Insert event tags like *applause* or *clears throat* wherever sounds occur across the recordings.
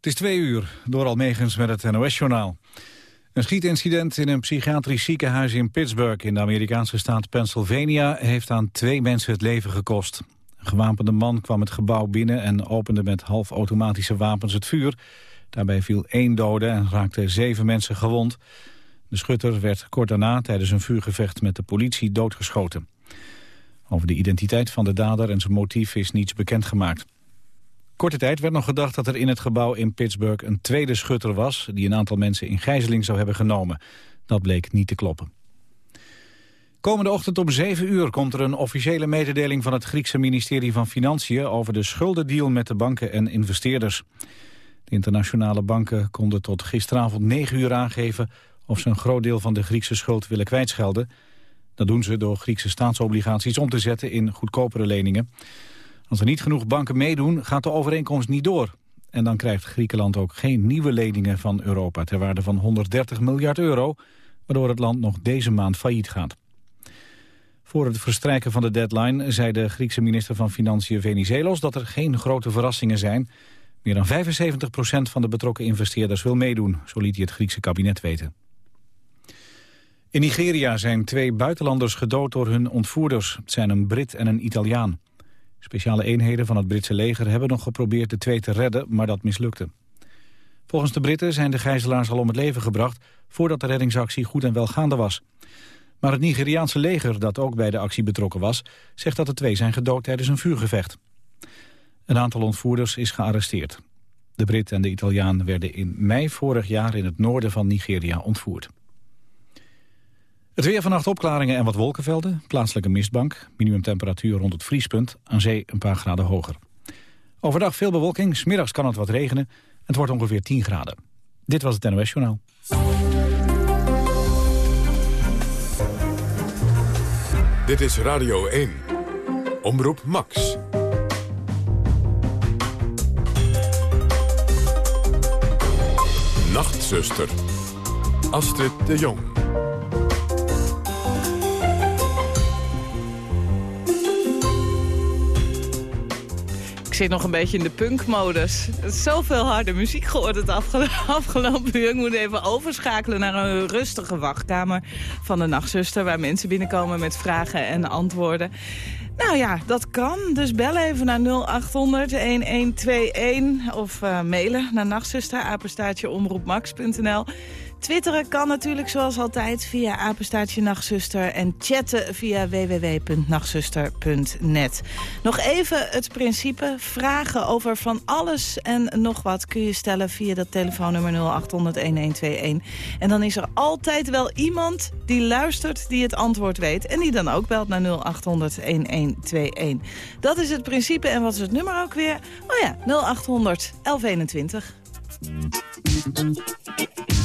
Het is twee uur, door Almegens met het NOS-journaal. Een schietincident in een psychiatrisch ziekenhuis in Pittsburgh... in de Amerikaanse staat Pennsylvania... heeft aan twee mensen het leven gekost. Een gewapende man kwam het gebouw binnen... en opende met halfautomatische wapens het vuur. Daarbij viel één dode en raakten zeven mensen gewond. De schutter werd kort daarna tijdens een vuurgevecht met de politie doodgeschoten. Over de identiteit van de dader en zijn motief is niets bekendgemaakt. Korte tijd werd nog gedacht dat er in het gebouw in Pittsburgh een tweede schutter was... die een aantal mensen in gijzeling zou hebben genomen. Dat bleek niet te kloppen. Komende ochtend om 7 uur komt er een officiële mededeling van het Griekse ministerie van Financiën over de schuldendeal met de banken en investeerders. De internationale banken konden tot gisteravond 9 uur aangeven of ze een groot deel van de Griekse schuld willen kwijtschelden. Dat doen ze door Griekse staatsobligaties om te zetten in goedkopere leningen. Als er niet genoeg banken meedoen, gaat de overeenkomst niet door. En dan krijgt Griekenland ook geen nieuwe leningen van Europa... ter waarde van 130 miljard euro, waardoor het land nog deze maand failliet gaat. Voor het verstrijken van de deadline zei de Griekse minister van Financiën Venizelos... dat er geen grote verrassingen zijn. Meer dan 75% van de betrokken investeerders wil meedoen, zo liet hij het Griekse kabinet weten. In Nigeria zijn twee buitenlanders gedood door hun ontvoerders. Het zijn een Brit en een Italiaan. Speciale eenheden van het Britse leger hebben nog geprobeerd de twee te redden, maar dat mislukte. Volgens de Britten zijn de gijzelaars al om het leven gebracht voordat de reddingsactie goed en wel gaande was. Maar het Nigeriaanse leger, dat ook bij de actie betrokken was, zegt dat de twee zijn gedood tijdens een vuurgevecht. Een aantal ontvoerders is gearresteerd. De Brit en de Italiaan werden in mei vorig jaar in het noorden van Nigeria ontvoerd. Het weer vannacht opklaringen en wat wolkenvelden. Plaatselijke mistbank. Minimumtemperatuur rond het vriespunt. Aan zee een paar graden hoger. Overdag veel bewolking. Smiddags kan het wat regenen. Het wordt ongeveer 10 graden. Dit was het NOS Journaal. Dit is Radio 1. Omroep Max. Nachtzuster. Astrid de Jong. Zit nog een beetje in de punkmodus. Zoveel harde muziek gehoord het *laughs* afgelopen uur. Ik moet even overschakelen naar een rustige wachtkamer van de nachtzuster... waar mensen binnenkomen met vragen en antwoorden. Nou ja, dat kan. Dus bel even naar 0800-1121 of uh, mailen naar nachtzuster. Twitteren kan natuurlijk zoals altijd via apenstaartje nachtzuster... en chatten via www.nachtzuster.net. Nog even het principe. Vragen over van alles en nog wat kun je stellen... via dat telefoonnummer 0800-1121. En dan is er altijd wel iemand die luistert die het antwoord weet... en die dan ook belt naar 0800-1121. Dat is het principe. En wat is het nummer ook weer? Oh ja, 0800 1121.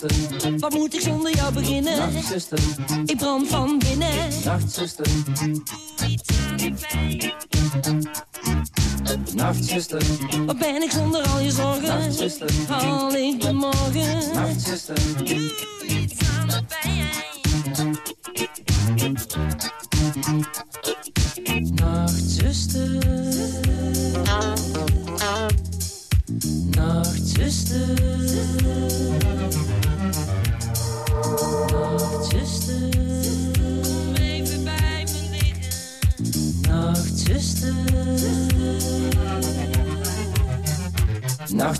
Nachtzuster, wat moet ik zonder jou beginnen? Nachtzuster, ik brand van binnen. Nachtzuster, doe iets aan de pijn. Nachtzuster, wat ben ik zonder al je zorgen? Nachtzuster, haal ik de morgen? Nachtzuster, doe iets aan de pijn.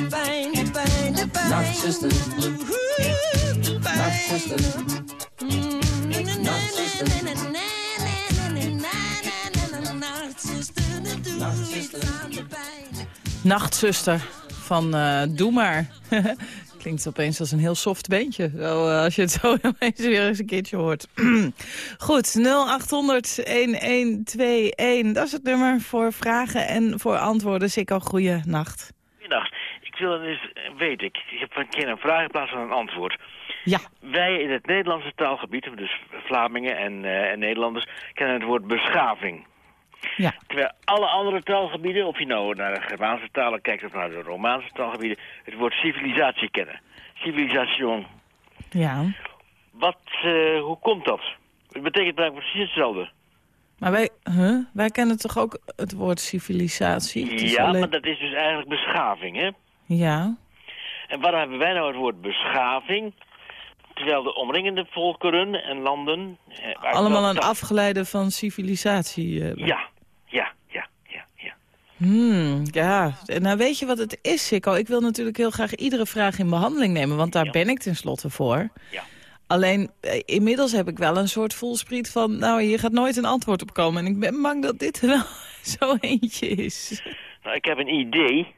pijn, de pijn. Nachtzuster, Nachtzuster, Nachtzuster van eh, Doe Maar. *laughs* Klinkt opeens als een heel soft beentje. Zo, eh, als je het zo *laughs* opeens weer eens een keertje hoort. *clears throat* Goed, 0800-1121. Dat is het nummer voor vragen en voor antwoorden. Sikko, goeie nacht. Goedendag. Ik wil eens weten, ik ik heb een keer een vraag in plaats van een antwoord. Ja, Wij in het Nederlandse taalgebied, dus Vlamingen en, eh, en Nederlanders, kennen het woord beschaving. Ja. Terwijl alle andere taalgebieden, of je nou naar de Germaanse talen kijkt of naar de Romaanse taalgebieden, het woord civilisatie kennen. Civilisation. ja. Wat, eh, hoe komt dat? Het betekent eigenlijk precies hetzelfde. Maar wij, huh? wij kennen toch ook het woord civilisatie? Ja, alleen- maar dat is dus eigenlijk beschaving, hè? Ja, En waarom hebben wij nou het woord beschaving? Terwijl de omringende volkeren en landen... eh, allemaal een afgeleide van civilisatie. eh, ja. Hmm, ja, nou weet je wat het is, Sikko? Ik wil natuurlijk heel graag iedere vraag in behandeling nemen, want daar Ja. ben ik tenslotte voor. Ja. Alleen, eh, inmiddels heb ik wel een soort voelspriet van... nou, hier gaat nooit een antwoord op komen. En ik ben bang dat dit er wel *laughs* zo eentje is. Nou, ik heb een idee.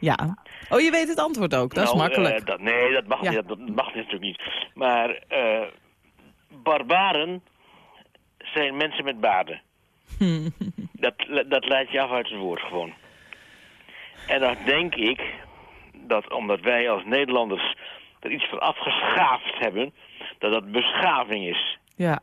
Ja. Oh, je weet het antwoord ook. Dat is Nou, makkelijk. eh, dat, nee, dat mag, Ja. niet, dat mag natuurlijk niet. Maar eh, barbaren zijn mensen met baarden. *laughs* dat, dat leidt je af uit het woord gewoon. En dan denk ik dat omdat wij als Nederlanders er iets van afgeschaafd hebben, dat dat beschaving is. Ja.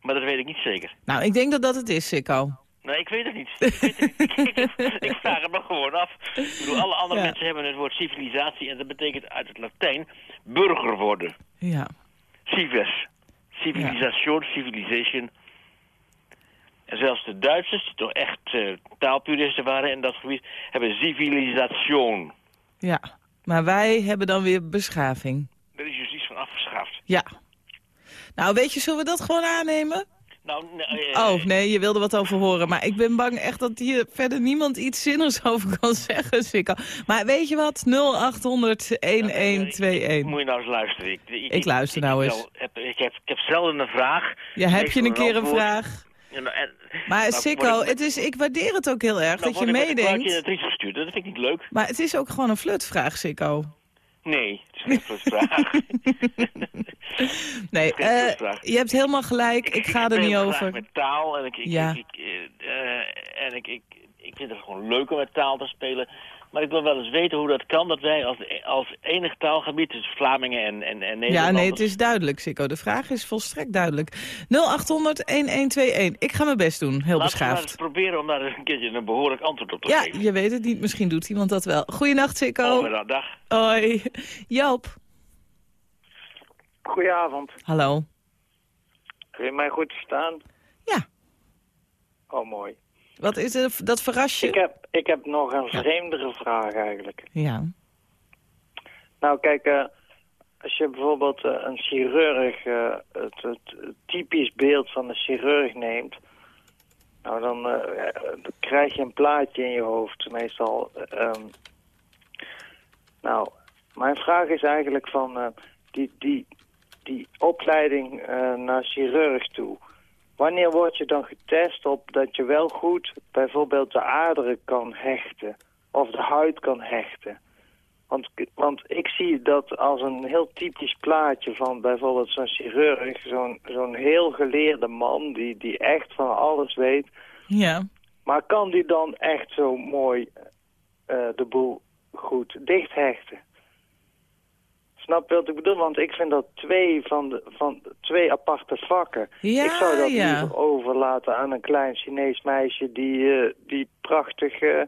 Maar dat weet ik niet zeker. Nou, ik denk dat dat het is, Sikko. Nee, ik weet het niet. Ik, weet het niet. *laughs* *laughs* ik vraag het me gewoon af. Ik bedoel, alle andere Ja. mensen hebben het woord civilisatie en dat betekent uit het Latijn burger worden. Ja. Cives. Civilisation, civilization. En zelfs de Duitsers, die toch echt eh, taalpuristen waren in dat gebied, hebben civilisation. Ja. Maar wij hebben dan weer beschaving. Daar is juist iets van afgeschaft. Ja. Nou, weet je, zullen we dat gewoon aannemen? Nou, nee, eh, Oh, nee, je wilde wat over horen. Maar ik ben bang echt dat hier verder niemand iets zinnigs *laughs* over kan zeggen, Sikko. Maar weet je wat? 0800-1121. Moet je nou eens luisteren. Ik, Ik luister nou eens. Heb, ik, heb, ik heb zelden een vraag. Ja, heb je een keer een antwoord. vraag? En, Maar nou, Sikko, het is, ik waardeer het ook heel erg nou, dat je word ik in meedenkt. het gestuurd. Dat vind ik niet leuk. Maar het is ook gewoon een flutvraag, Sikko. Nee, het is geen vluchtvraag. *laughs* Nee, Geen eh, je hebt helemaal gelijk. Ik ga er niet over. met taal en ik, ik, Ja. ik, eh, eh, en ik, ik, ik vind het gewoon leuk om met taal te spelen. Maar ik wil wel eens weten hoe dat kan, dat wij als, als enig taalgebied, dus Vlamingen en, en, en Ja, Nederlanders... nee, het is duidelijk, Sikko. De vraag is volstrekt duidelijk. 0800-1121. Ik ga mijn best doen, heel Laten we maar eens beschaafd. proberen om daar eens een keertje een behoorlijk antwoord op te Ja, geven. je weet het niet. Misschien doet iemand dat wel. Goeienacht, Sikko. Oh, dag. Hoi. Joop. Goedenavond. Hallo. Kun je mij goed verstaan? Ja. Oh, mooi. Wat is er, dat verras je? Ik heb, ik heb nog een vreemdere vraag eigenlijk. Ja. Nou, kijk, eh, als je bijvoorbeeld eh, een chirurg, eh, het, het, typisch beeld van een chirurg neemt, Nou, dan, krijg je een plaatje in je hoofd, meestal. Ehm, nou, mijn vraag is eigenlijk van die, die, die opleiding naar chirurg toe. Wanneer word je dan getest op dat je wel goed bijvoorbeeld de aderen kan hechten? Of de huid kan hechten? Want, want ik zie dat als een heel typisch plaatje van bijvoorbeeld zo'n chirurg, zo'n zo'n heel geleerde man die, die echt van alles weet. Ja. Maar kan die dan echt zo mooi eh, de boel goed dichthechten? Snap je wat ik bedoel? Want ik vind dat twee, van de, van twee aparte vakken. Ja, ik zou dat ja. liever overlaten aan een klein Chinees meisje die, eh, die prachtig eh,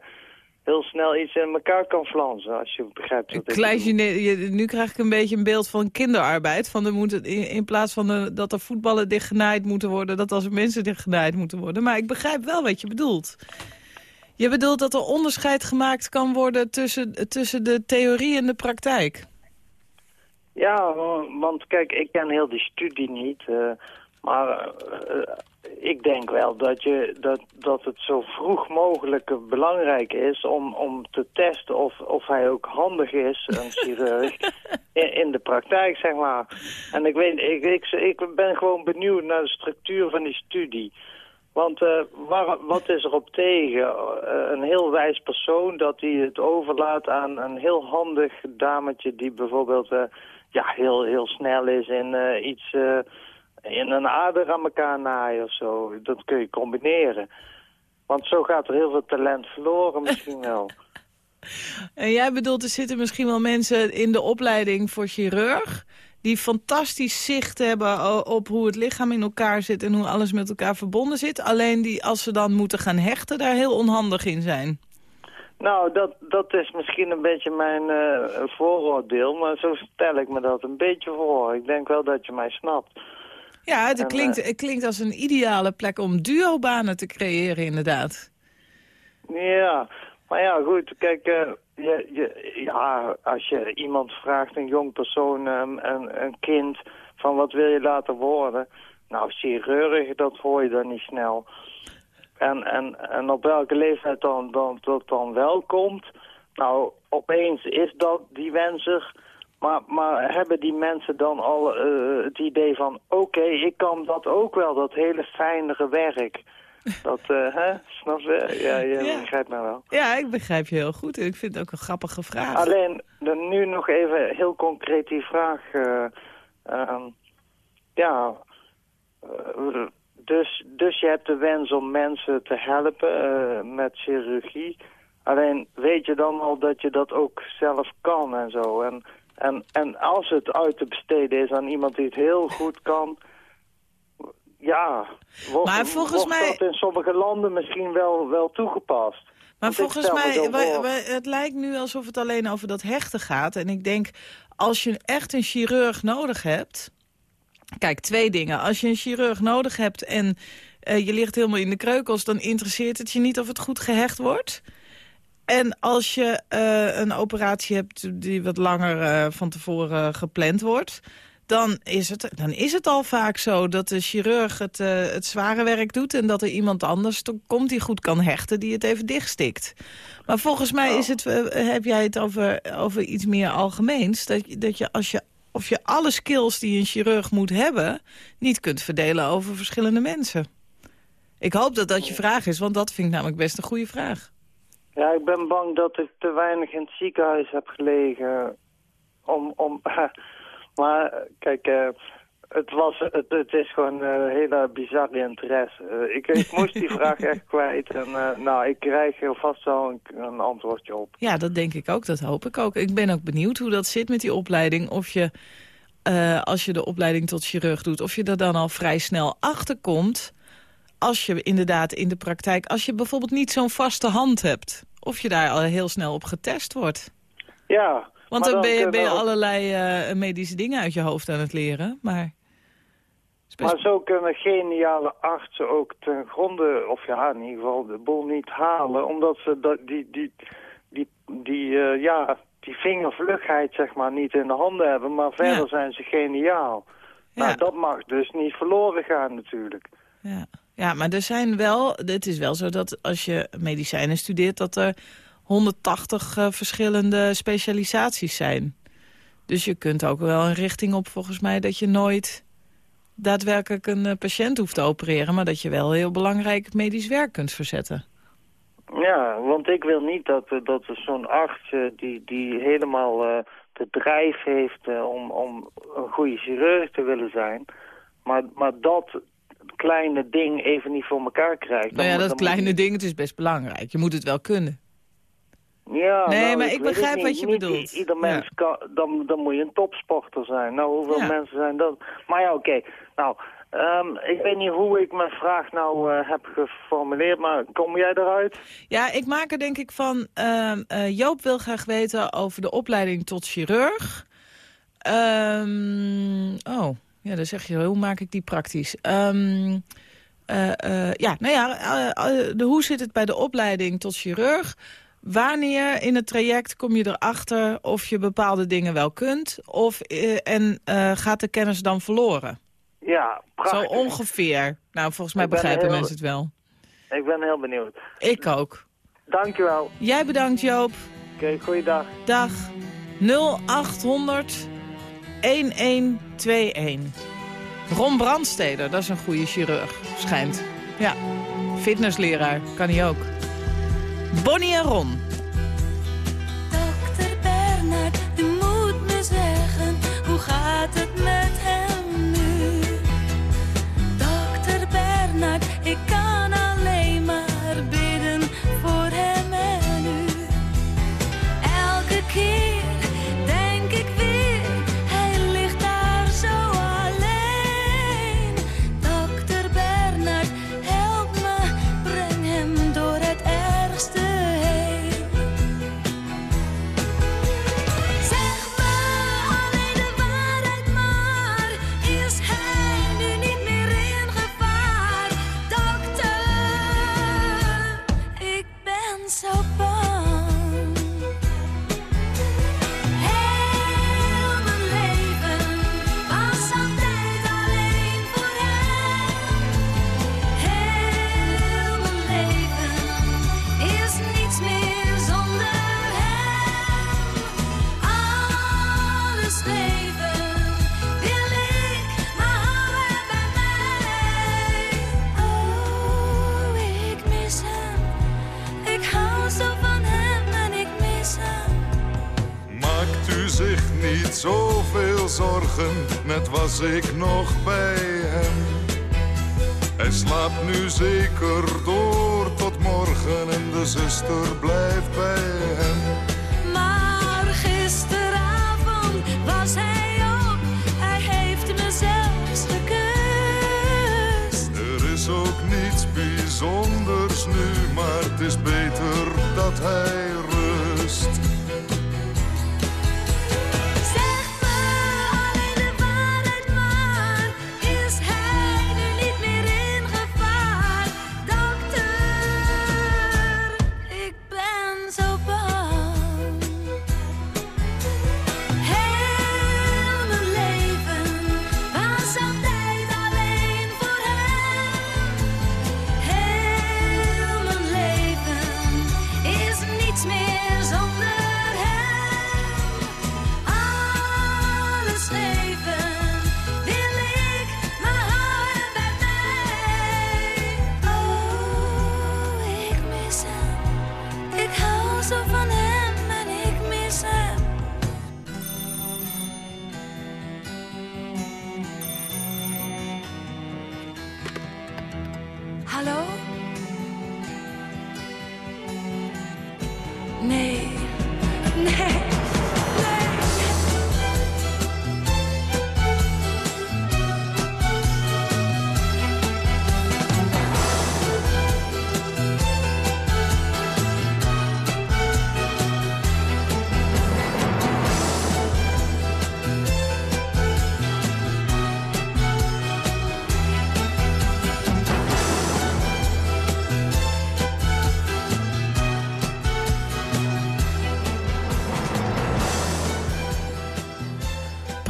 heel snel iets in elkaar kan flansen. Als je begrijpt wat Een ik klein bedoel. Chine- je- nu krijg ik een beetje een beeld van kinderarbeid. Van er moet in, in plaats van de, dat er voetballen dichtgenaaid moeten worden... dat als er mensen dichtgenaaid moeten worden. Maar ik begrijp wel wat je bedoelt. Je bedoelt dat er onderscheid gemaakt kan worden tussen, tussen de theorie en de praktijk. Ja, want kijk, ik ken heel die studie niet. eh, maar eh, ik denk wel dat, je, dat, dat het zo vroeg mogelijk belangrijk is om, om te testen of, of hij ook handig is, een *laughs* chirurg, in, in de praktijk, zeg maar. En ik, weet, ik, ik, ik ben gewoon benieuwd naar de structuur van die studie. Want eh, waar, wat is er op tegen? Een heel wijs persoon dat hij het overlaat aan een heel handig dametje die bijvoorbeeld ja, heel, heel snel is in eh, iets, eh, in een ader aan elkaar naaien of zo. Dat kun je combineren. Want zo gaat er heel veel talent verloren misschien *laughs* wel. En jij bedoelt, er zitten misschien wel mensen in de opleiding voor chirurg... die fantastisch zicht hebben op hoe het lichaam in elkaar zit... en hoe alles met elkaar verbonden zit. Alleen die, als ze dan moeten gaan hechten, daar heel onhandig in zijn. Nou, dat, dat is misschien een beetje mijn eh, vooroordeel, maar zo stel ik me dat een beetje voor. Ik denk wel dat je mij snapt. Ja, het En, klinkt, eh, het klinkt als een ideale plek om duobanen te creëren, inderdaad. Ja, maar ja, goed, kijk, eh, je, je, ja, als je iemand vraagt, een jong persoon, een, een, een kind, van wat wil je laten worden? Nou, chirurg, dat hoor je dan niet snel. En, en, en op welke leeftijd dan, dan, dat dan wel komt, nou, opeens is dat die wens er. Maar, maar hebben die mensen dan al eh, het idee van, oké, ik kan dat ook wel, dat hele fijnere werk. *laughs* Dat, eh, hè, snap je? Ja, je Ja. begrijpt mij wel. Ja, ik begrijp je heel goed. Ik vind het ook een grappige vraag. Alleen, dan nu nog even heel concreet die vraag. eh, ehm, ja, dus, dus je hebt de wens om mensen te helpen eh, met chirurgie. Alleen weet je dan al dat je dat ook zelf kan en zo. En, en, en als het uit te besteden is aan iemand die het heel goed kan... Ja, wordt, Maar volgens wordt mij- dat in sommige landen misschien wel, wel toegepast. Maar volgens mij, wij- wij- het lijkt nu alsof het alleen over dat hechten gaat. En ik denk, als je echt een chirurg nodig hebt... Kijk, twee dingen. Als je een chirurg nodig hebt en eh, je ligt helemaal in de kreukels... dan interesseert het je niet of het goed gehecht wordt. En als je eh, een operatie hebt die wat langer eh, van tevoren gepland wordt... Dan is, het, dan is het al vaak zo dat de chirurg het, het zware werk doet... en dat er iemand anders komt die goed kan hechten, die het even dichtstikt. Maar volgens mij is het, heb jij het over, over iets meer algemeens. Dat, dat je als je of je alle skills die een chirurg moet hebben... niet kunt verdelen over verschillende mensen. Ik hoop dat dat je vraag is, want dat vind ik namelijk best een goede vraag. Ja, ik ben bang dat ik te weinig in het ziekenhuis heb gelegen om... om *laughs* maar kijk, eh, het, was, het, het is gewoon een hele bizarre interesse. Eh, ik, ik moest die *laughs* vraag echt kwijt en eh, nou, ik krijg er vast wel een, een antwoordje op. Ja, dat denk ik ook, dat hoop ik ook. Ik ben ook benieuwd hoe dat zit met die opleiding. Of je, eh, als je de opleiding tot chirurg doet... of je er dan al vrij snel achter komt... als je inderdaad in de praktijk... als je bijvoorbeeld niet zo'n vaste hand hebt... of je daar al heel snel op getest wordt. Ja. Want dan ben je, ben allerlei eh, medische dingen uit je hoofd aan het leren. Maar, Maar zo kunnen geniale artsen ook ten gronde, of ja, in ieder geval de boel niet halen, omdat ze dat, die, die, die, die, eh, ja, die vingervlugheid zeg maar niet in de handen hebben, maar verder Ja. zijn ze geniaal. Ja. Nou, dat mag dus niet verloren gaan natuurlijk. ja. Ja, maar er zijn wel, het is wel zo dat als je medicijnen studeert... dat er 180 eh, verschillende specialisaties zijn. Dus je kunt ook wel een richting op volgens mij dat je nooit daadwerkelijk een eh, patiënt hoeft te opereren... maar dat je wel heel belangrijk medisch werk kunt verzetten. Ja, want ik wil niet dat, eh, dat zo'n arts eh, die, die helemaal uh, de drijf heeft om, om een goede chirurg te willen zijn... maar, maar dat kleine ding even niet voor elkaar krijgt. Nou ja, dat kleine ding, het is best belangrijk. Je moet het wel kunnen. Ja, nee, nou, maar ik, ik begrijp wat je niet bedoelt. Ieder mens kan, dan, dan moet je een topsporter zijn. Nou, hoeveel mensen zijn dat? Maar ja, oké. Nou, um, ik weet niet hoe ik mijn vraag nou uh, heb geformuleerd, maar kom jij eruit? Ja, ik maak er denk ik van... Uh, uh, Joop wil graag weten over de opleiding tot chirurg. Um, oh, ja, dan zeg je, hoe maak ik die praktisch? Um, ja, nou ja, de, hoe zit het bij de opleiding tot chirurg? Wanneer in het traject kom je erachter of je bepaalde dingen wel kunt? Of, uh, en uh, gaat de kennis dan verloren? Ja, prachtig. Zo ongeveer. Nou, volgens mij begrijpen heel... mensen het wel. Ik ben heel benieuwd. Ik ook. Dankjewel. Jij bedankt, Joop. Oké, okay, goeiedag. Dag. 0800 1121. Ron Brandsteder, dat is een goede chirurg, schijnt. Ja, fitnessleraar, kan hij ook. Bonnie en Ron. Dokter Bernard, u moet me zeggen, hoe gaat het met hem ik nog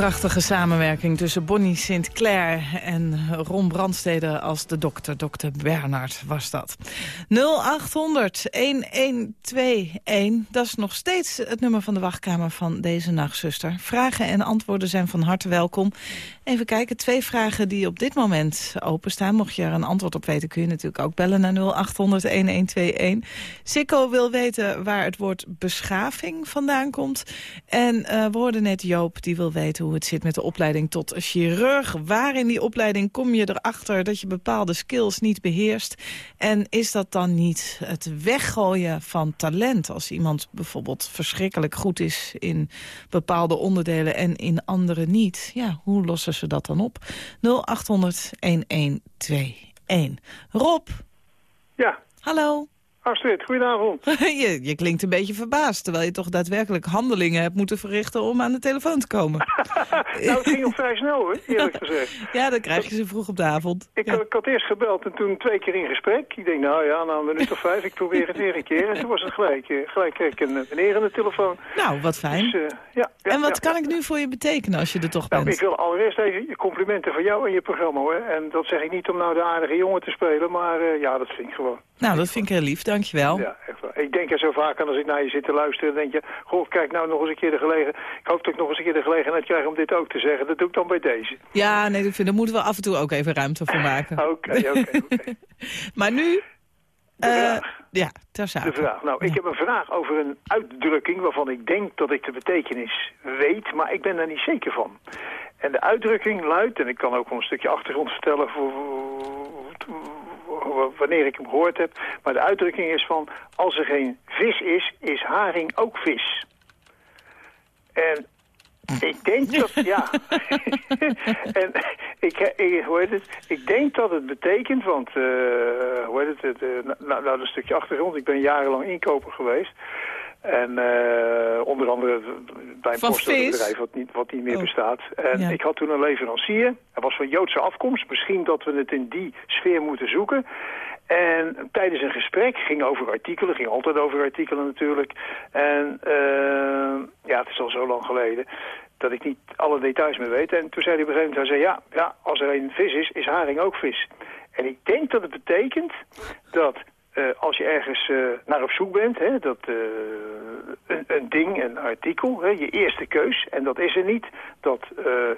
Prachtige samenwerking tussen Bonnie Sinclair en Ron Brandstede als de dokter. Dokter Bernard was dat. 0800-1121, dat is nog steeds het nummer van de wachtkamer van deze nachtzuster. Vragen en antwoorden zijn van harte welkom. Even kijken, twee vragen die op dit moment openstaan. Mocht je er een antwoord op weten, kun je natuurlijk ook bellen naar 0800-1121. Sikko wil weten waar het woord beschaving vandaan komt. En uh, we hoorden net Joop, die wil weten hoe het zit met de opleiding tot chirurg. Waar in die opleiding kom je erachter dat je bepaalde skills niet beheerst? En is dat dan niet het weggooien van talent? Als iemand bijvoorbeeld verschrikkelijk goed is in bepaalde onderdelen en in andere niet. Ja, hoe lossen ze dat dan op? 0800-1121. Rob. Ja. Hallo. Astrid, goedenavond. *laughs* je, je klinkt een beetje verbaasd, terwijl je toch daadwerkelijk handelingen hebt moeten verrichten om aan de telefoon te komen. *laughs* *laughs* nou, het ging al vrij snel hoor, eerlijk gezegd. ja, dan krijg je ze vroeg op de avond. Ik, ja. ik had eerst gebeld en toen twee keer in gesprek. Ik denk, nou ja, na een minuut of vijf, ik probeer het weer een keer. En toen was het gelijk, eh, gelijk kreeg ik een meneer aan de telefoon. Nou, wat fijn. Dus, uh, ja, ja, en wat kan ik nu voor je betekenen als je er toch nou, bent? Ik wil allereerst even complimenten voor jou en je programma hoor. En dat zeg ik niet om nou de aardige jongen te spelen, maar uh, ja, dat vind ik gewoon. Nou, dat vind ik heel lief, dankjewel. Ja, echt wel. Ik denk er zo vaak aan als ik naar je zit te luisteren. denk je, goh, kijk nou nog eens een keer de gelegenheid. Ik hoop dat ik nog eens een keer de gelegenheid krijg om dit ook te zeggen. Dat doe ik dan bij deze. Ja, nee, ik vind, daar moeten we af en toe ook even ruimte voor maken. *laughs* Oké, oké, oké. *laughs* Maar nu... Uh, vraag. Ja, ter zake. De vraag. Nou, ja. ik heb een vraag over een uitdrukking waarvan ik denk dat ik de betekenis weet, maar ik ben daar niet zeker van. En de uitdrukking luidt, en ik kan ook een stukje achtergrond vertellen voor, wanneer ik hem gehoord heb, maar de uitdrukking is van, als er geen vis is, is haring ook vis. En ik denk dat, *laughs* ja. *laughs* en ik, ik, hoe heet het, ik denk dat het betekent, want, uh, hoe heet het, uh, nou, nou, een stukje achtergrond. Ik ben jarenlang inkoper geweest. En uh, onder andere bij een postbedrijf wat niet, wat niet meer oh. bestaat. En ja. ik had toen een leverancier. Hij was van Joodse afkomst. Misschien dat we het in die sfeer moeten zoeken. En tijdens een gesprek ging over artikelen, ging altijd over artikelen natuurlijk. En uh, ja, het is al zo lang geleden dat ik niet alle details meer weet. En toen zei hij op een gegeven moment, hij zei, ja, ja, als er een vis is, is haring ook vis. En ik denk dat het betekent dat uh, als je ergens uh, naar op zoek bent, hè, dat uh, een, een, ding, een artikel, hè, je eerste keus, en dat is er niet, dat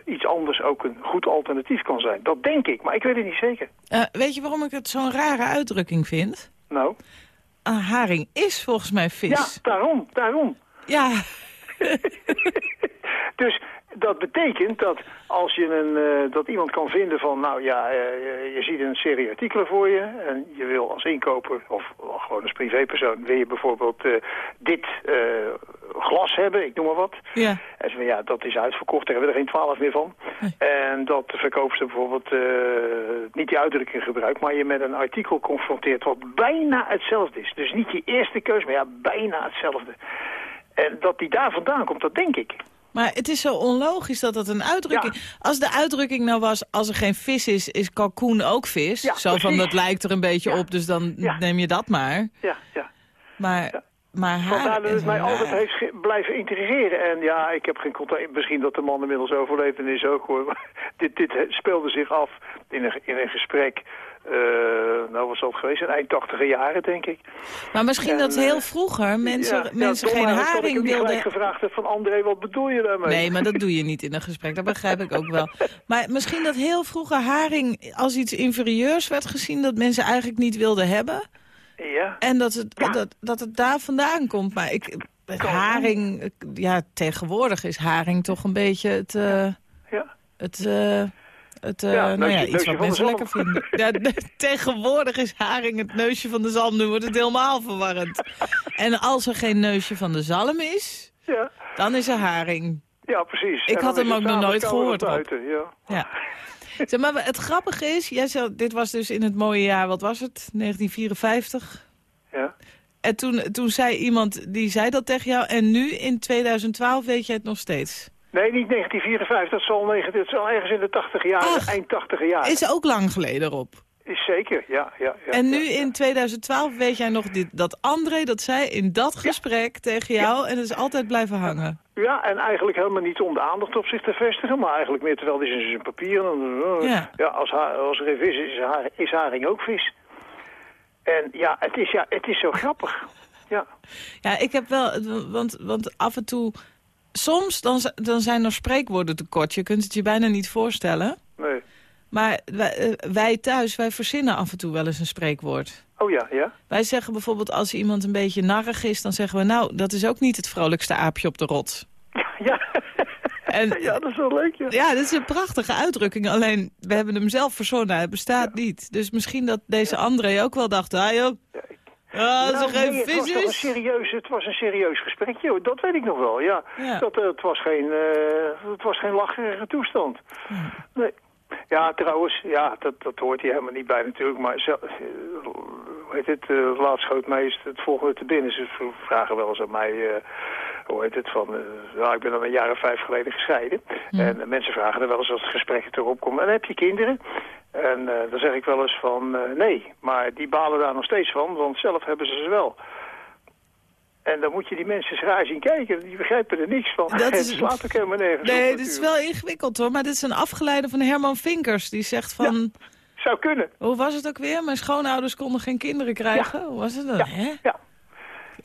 iets anders ook een goed alternatief kan zijn. Dat denk ik, maar ik weet het niet zeker. weet je waarom ik het zo'n rare uitdrukking vind? Nou? Een haring is volgens mij vis. Ja, daarom, daarom. Ja. *laughs* *laughs* dus dat betekent dat als je een, uh, dat iemand kan vinden van, nou ja, uh, je ziet een serie artikelen voor je en je wil als inkoper of gewoon als privépersoon, wil je bijvoorbeeld uh, dit glas hebben, ik noem maar wat. Ja. En ze van, ja, dat is uitverkocht, daar hebben we er geen twaalf meer van. Nee. En dat de verkoopster bijvoorbeeld niet die uitdrukking gebruikt, maar je met een artikel confronteert wat bijna hetzelfde is. Dus niet je eerste keus, maar ja, bijna hetzelfde. En dat die daar vandaan komt, dat denk ik. Maar het is zo onlogisch dat dat een uitdrukking... Ja. Als de uitdrukking nou was, als er geen vis is, is kalkoen ook vis. Ja, zo van, dat lijkt er een beetje op, dus dan neem je dat maar. Ja, ja. Maar, maar haar Vandaar dat het mij altijd heeft blijven intrigeren. En ja, ik heb geen contact. Misschien dat de man inmiddels overleden is ook hoor. *laughs* Dit, dit speelde zich af in een, in een gesprek. Eh, nou, zal het geweest zijn? Eind tachtiger jaren, denk ik. Maar misschien En, dat eh, heel vroeger mensen, Ja, mensen ja, geen dat ik haring wilden... gevraagd heb van André, wat bedoel je daarmee? Nee, maar dat doe je niet in een gesprek. Dat begrijp ik ook wel. *laughs* Maar misschien dat heel vroeger haring als iets inferieurs werd gezien... dat mensen eigenlijk niet wilden hebben. Ja, En dat het, Ja. dat, dat het daar vandaan komt. Maar ik, haring, ja, tegenwoordig is haring toch een beetje het... eh, ja. het het, eh, Ja, nou ja, iets wat mensen lekker vinden. Ja, *laughs* tegenwoordig is haring het neusje van de zalm. Nu wordt het helemaal verwarrend. En als er geen neusje van de zalm is, Ja, dan is er haring. ja, precies. Ik had hem ook nog nooit gehoord, buiten, Ja. Ja. Zeg maar, het grappige is, jij zei, dit was dus in het mooie jaar, wat was het? 1954. Ja. En toen, toen zei iemand, die zei dat tegen jou. En nu, in 2012, weet je het nog steeds. Nee, niet 1954, dat zal, dat ergens in de 80 jaren, Ach. eind 80 jaren. Is ook lang geleden, Rob. Is zeker, ja. ja, ja En nu ja, ja. in 2012 weet jij nog dit, dat André dat zei in dat gesprek tegen jou... en het is altijd blijven hangen. Ja, en eigenlijk helemaal niet om de aandacht op zich te vestigen, maar eigenlijk meer terwijl hij zijn zijn papieren... eh, Ja. ja als, als er vis is, is, haar- is haring ook vis. En ja, het is, ja, het is zo grappig. Ja, Ja, ik heb wel... Want, want af en toe... Soms dan, dan zijn er spreekwoorden tekort. Je kunt het je bijna niet voorstellen. nee. Maar wij, eh, wij thuis, wij verzinnen af en toe wel eens een spreekwoord. Oh ja, ja. Wij zeggen bijvoorbeeld als iemand een beetje narrig is... dan zeggen we, nou, dat is ook niet het vrolijkste aapje op de rots. *laughs* Ja, En ja dat is wel leuk, ja. Ja, dat is een prachtige uitdrukking. Alleen, we hebben hem zelf verzonnen. Hij bestaat niet. Dus misschien dat deze André ook wel dacht... Ah joh, Nou, geen nee, het was een serieus, het was een serieus gesprekje, hoor. dat weet ik nog wel, ja. Ja. Dat, eh, het, was geen, eh, het was geen lacherige toestand. Nee. Ja, trouwens, ja, dat, dat hoort hier helemaal niet bij natuurlijk, maar zo, eh, hoe heet het, eh, laatst schoot mij het volgende te binnen. Ze vragen wel eens aan mij, hoe heet het, van, ja, ik ben dan een jaar of vijf geleden gescheiden. En mensen vragen er wel eens als het gesprek erop komt, en heb je kinderen? En eh, dan zeg ik wel eens van, eh, nee, maar die balen daar nog steeds van, want zelf hebben ze ze wel. En dan moet je die mensen raar zien kijken, die begrijpen er niks van. Dat *laughs* het is- slaat ook helemaal nergens op Nee, dit is wel ingewikkeld hoor. Maar dit is een afgeleide van Herman Vinkers. Die zegt van... Zou kunnen. Hoe was het ook weer? Mijn schoonouders konden geen kinderen krijgen. Hoe was het dan? Ja, Hè? ja.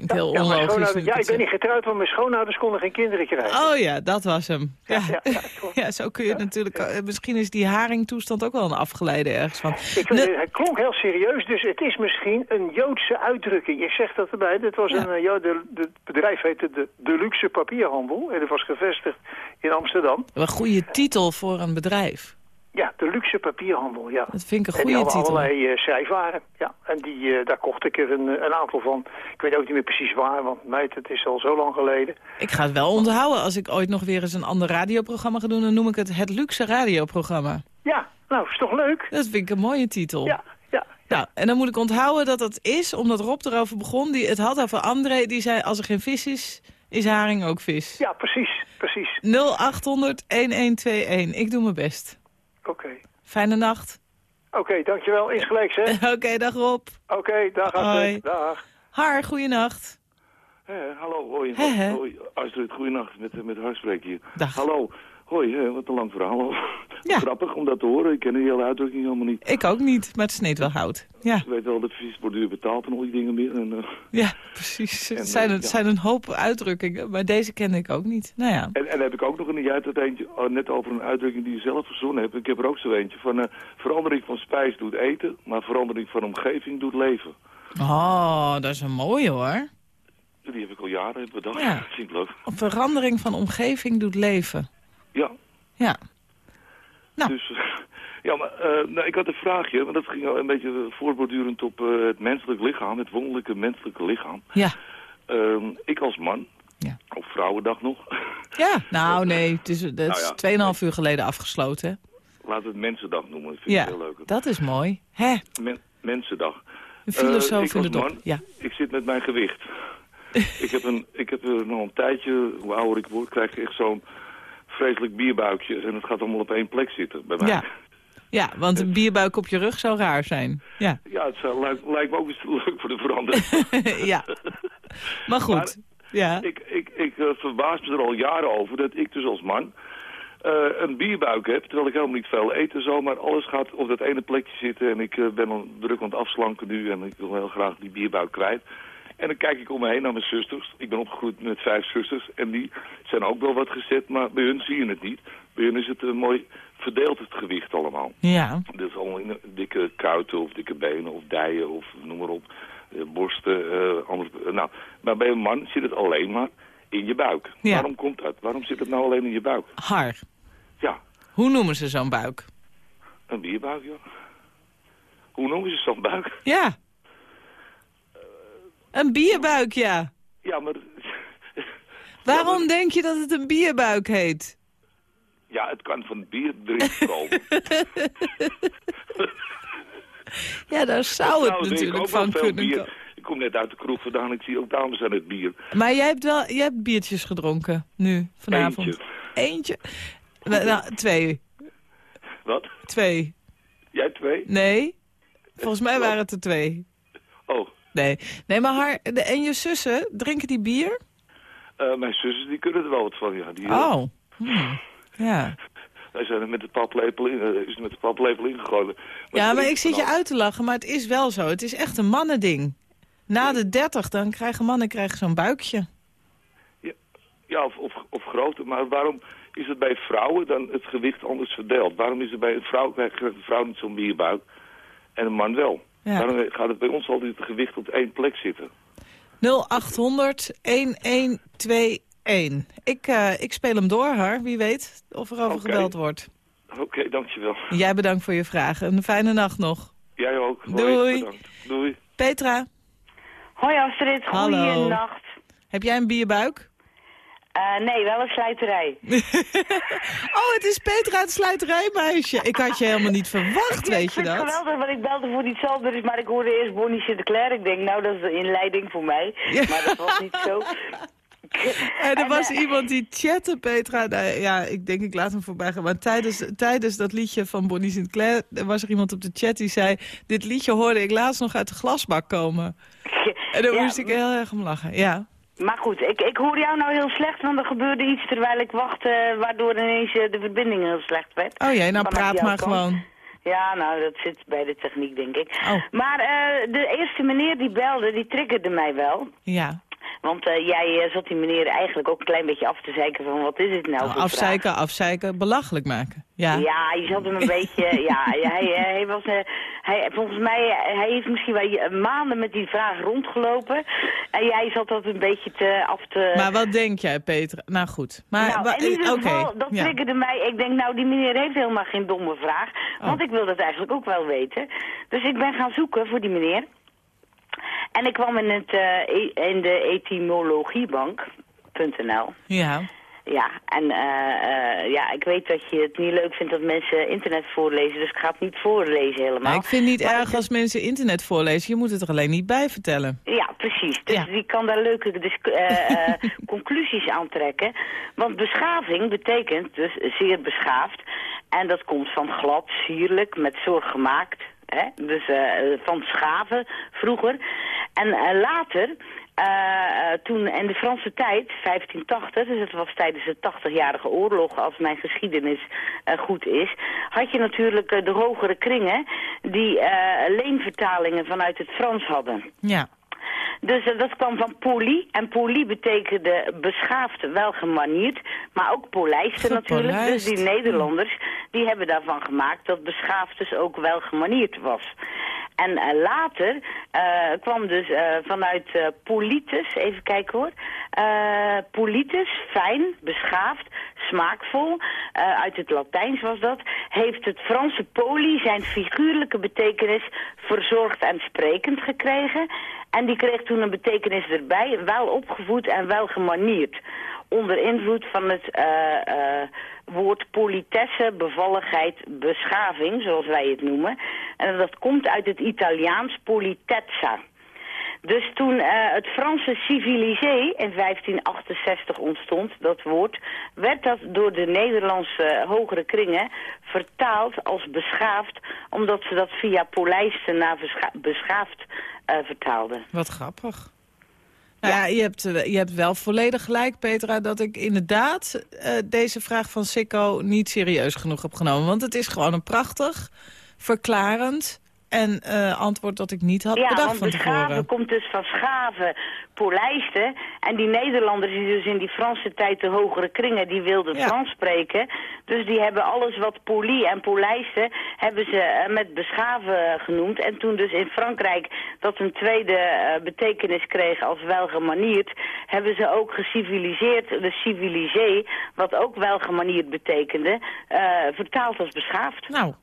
Klinkt heel Ja, onlogisch. ja, ik ben niet getrouwd, want mijn schoonouders konden geen kinderen krijgen. Oh ja, dat was hem. Ja, ja, ja, zo kun je natuurlijk... eh, Misschien is die haringtoestand ook wel een afgeleide ergens van. Ik, het klonk heel serieus, dus het is misschien een Joodse uitdrukking. Ik zeg dat erbij. Dit was een, eh, ja, de, bedrijf heette de Deluxe Papierhandel. En dat was gevestigd in Amsterdam. Een goede titel voor een bedrijf. Ja, de luxe papierhandel, ja. Dat vind ik een en die goede hadden titel. allerlei eh, schrijfwaren. Ja, en die, eh, daar kocht ik er een, eh, een aantal van. Ik weet ook niet meer precies waar, want meid, het is al zo lang geleden. Ik ga het wel onthouden. Als ik ooit nog weer eens een ander radioprogramma ga doen... dan noem ik het het luxe radioprogramma. Ja, nou, is toch leuk? Dat vind ik een mooie titel. Ja, ja. Nou, en dan moet ik onthouden dat het is, omdat Rob erover begon... die het had over André, die zei... als er geen vis is, is haring ook vis. Ja, precies, precies. 0800-1121. Ik doe mijn best. Oké. Fijne nacht. Oké, dankjewel. Insgelijks, hè? *laughs* Oké, dag Rob. Oké, dag. Astrid. Dag. Har, goeienacht. Hé, hallo, hoi. Hoi, Astrid, goeienacht. Met, met Harspreek hier. Dag. Hallo. Hoi, wat een lang verhaal. *laughs* Ja. Grappig om dat te horen. Ik ken die hele uitdrukking helemaal niet. Ik ook niet, maar het sneed wel hout. Ja, Ik weet wel dat visborduur betaalt en al die dingen meer. En, eh, ja precies. En, Het zijn, eh, het ja. zijn een hoop uitdrukkingen, maar deze kende ik ook niet. Nou ja. en, en heb ik ook nog een dat eentje, oh, net over een uitdrukking die je zelf verzonnen hebt. Ik heb er ook zo eentje van, eh, verandering van spijs doet eten, maar verandering van omgeving doet leven. Oh, dat is een mooie hoor. Die heb ik al jaren bedacht. Ja. Dat vind ik leuk. Verandering van omgeving doet leven. Ja, Ja. Nou. Dus, *laughs* ja, maar eh, nou, ik had een vraagje, want dat ging al een beetje voortbordurend op eh, het menselijk lichaam, het wonderlijke menselijke lichaam. Ja. Ehm, ik als man, Ja. op Vrouwendag nog, Ja, nou *laughs* nee, het is, het Nou is ja. 2,5 uur geleden afgesloten. hè? laten we het Mensendag noemen, dat vind Ja, ik heel leuk. dat is mooi. Hè, Men- Mensendag. een filosoof Eh, in de dop. man, Ja. Ik zit met mijn gewicht. *laughs* ik heb, een, ik heb er nog een tijdje, hoe ouder ik word, krijg ik echt zo'n vreselijk bierbuikje. En het gaat allemaal op één plek zitten bij mij. Ja. ja, want een bierbuik op je rug zou raar zijn. Ja, Ja, het zou, lijkt, lijkt me ook eens *laughs* leuk voor de verandering. *laughs* ja. Maar goed, ja. Ik, ik, ik eh, verbaas me er al jaren over dat ik dus als man eh, een bierbuik heb, terwijl ik helemaal niet veel eet en zo, maar alles gaat op dat ene plekje zitten en ik eh, ben druk aan het afslanken nu en ik wil heel graag die bierbuik kwijt. En dan kijk ik om me heen naar mijn zusters. Ik ben opgegroeid met vijf zusters en die zijn ook wel wat gezet, maar bij hun zie je het niet. Bij hun is het mooi verdeeld het gewicht allemaal. Ja, Dus allemaal in dikke kuiten of dikke benen of dijen of noem maar op. eh, borsten, eh, anders, eh, nou, maar bij een man zit het alleen maar in je buik. Ja. Waarom komt dat? Waarom zit het nou alleen in je buik? har. Ja, Hoe noemen ze zo'n buik? een bierbuik, ja. Hoe noemen ze zo'n buik? Ja. Een bierbuik, ja. Ja, maar... *laughs* Waarom denk je dat het een bierbuik heet? Ja, het kan van bier drinken komen. *laughs* Ja, daar zou het Nou, natuurlijk van kunnen komen. Ik kom net uit de kroeg vandaan, ik zie ook dames aan het bier. Maar jij hebt wel jij hebt biertjes gedronken nu, vanavond. Eentje. Eentje? Nou, twee. Wat? Twee. Jij twee? Nee. Volgens mij waren het er twee. Oh, Nee, nee maar haar, de, en je zussen, drinken die bier? eh, mijn zussen die kunnen er wel wat van, ja. Die, eh, Oh. Hmm. Ja. Wij zijn er met de paplepel in, eh, is met de paplepel ingegooid. ja, maar ik zit je uit te lachen, maar het is wel zo. Het is echt een mannending. Na de dertig, dan krijgen mannen krijgen zo'n buikje. Ja, of, of, of groter. Maar waarom is het bij vrouwen dan het gewicht anders verdeeld? Waarom is het bij een vrouw, krijgt een vrouw niet zo'n bierbuik en een man wel? Ja. Gaat het bij ons altijd het gewicht op één plek zitten? 0800 1121. Ik, eh, ik speel hem door, haar. Wie weet of er over gebeld wordt. Oké, dankjewel. Jij bedankt voor je vragen. Een fijne nacht nog. Jij ook. Hoi, Doei. bedankt. Doei. Petra, Hoi Astrid, Hallo. goeienacht. heb jij een bierbuik? Eh nee, wel een slijterij. *laughs* Oh, het is Petra het sluiterijmeisje. Ik had je helemaal niet verwacht, weet je vind het dat? geweldig, want ik belde voor iets anders, maar ik hoorde eerst Bonnie Sinclair. Ik denk, nou, dat is de inleiding voor mij. Maar dat was niet zo. *laughs* En er was eh, iemand die chatte, Petra. Nou, ja, ik denk ik laat hem voorbij gaan. Maar tijdens, tijdens dat liedje van Bonnie Sinclair was er iemand op de chat die zei... dit liedje hoorde ik laatst nog uit de glasbak komen. *laughs* En daar Ja, moest ik heel erg om lachen. Ja. Maar goed, ik, ik hoor jou nou heel slecht, want er gebeurde iets terwijl ik wachtte, waardoor ineens eh, de verbinding heel slecht werd. Oh jee, nou Vanaf praat maar kant. gewoon. Ja, nou, dat zit bij de techniek, denk ik. Oh. Maar eh, de eerste meneer die belde, die triggerde mij wel. Ja. Want eh, jij eh, zat die meneer eigenlijk ook een klein beetje af te zeiken van wat is het nou Nou, afzeiken, afzeiken, belachelijk maken. Ja. Ja, je zat hem een *laughs* beetje, ja, hij, eh, hij was, hij, volgens mij, hij heeft misschien wel maanden met die vraag rondgelopen. En jij zat dat een beetje te, af te... Maar wat denk jij, Petra? Nou goed. Maar, nou, in ieder geval, dat ja. triggerde mij. Ik denk, nou, die meneer heeft helemaal geen domme vraag. Want Oh. ik wil dat eigenlijk ook wel weten. Dus ik ben gaan zoeken voor die meneer. En ik kwam in, het, eh, e- in de etymologiebank.nl. Ja. Ja, en eh, eh, ja, ik weet dat je het niet leuk vindt dat mensen internet voorlezen, dus ik ga het niet voorlezen helemaal. Nou, ik vind het niet Maar erg als mensen internet voorlezen. Je moet het er alleen niet bij vertellen. Ja, precies. Dus Ja. die kan daar leuke *laughs* eh, conclusies aan trekken. Want beschaving betekent dus zeer beschaafd. En dat komt van glad, sierlijk, met zorg gemaakt. Hè? Dus eh, van schaven vroeger. En eh, later, eh, toen in de Franse tijd, 1580, dus het was tijdens de 80-jarige oorlog, als mijn geschiedenis goed is, had je natuurlijk de hogere kringen die leenvertalingen vanuit het Frans hadden. Ja. Dus eh, dat kwam van poli. En poli betekende beschaafd, welgemanierd. Maar ook polijsten *laughs* natuurlijk. Dus die Nederlanders, die hebben daarvan gemaakt dat beschaafd dus ook welgemanierd was. En eh, later eh, kwam dus vanuit politus, even kijken hoor. Politus, fijn, beschaafd, smaakvol. uit het Latijns was dat. Heeft het Franse poli zijn figuurlijke betekenis verzorgd en sprekend gekregen. En die kreeg toen een betekenis erbij, wel opgevoed en wel gemanierd. Onder invloed van het eh, woord politesse, bevalligheid, beschaving, zoals wij het noemen. En dat komt uit het Italiaans politezza. Dus toen eh, het Franse civilisé in 1568 ontstond, dat woord, werd dat door de Nederlandse hogere kringen vertaald als beschaafd, omdat ze dat via polijsten naar bescha- beschaafd eh, vertaalden. Wat grappig. Nou ja, je, hebt, eh, je hebt wel volledig gelijk, Petra, dat ik inderdaad deze vraag van Sikko niet serieus genoeg heb genomen. Want het is gewoon een prachtig, verklarend en eh, antwoord dat ik niet had ja, bedacht want van beschaven tevoren. komt dus van schaven, polijsten. En die Nederlanders die dus in die Franse tijd de hogere kringen, die wilden Ja. Frans spreken. Dus die hebben alles wat poli en polijsten, hebben ze eh, met beschaven eh, genoemd. En toen dus in Frankrijk dat een tweede eh, betekenis kreeg als welgemanierd, hebben ze ook geciviliseerd, de civilisé, wat ook welgemanierd betekende, eh, vertaald als beschaafd. Nou,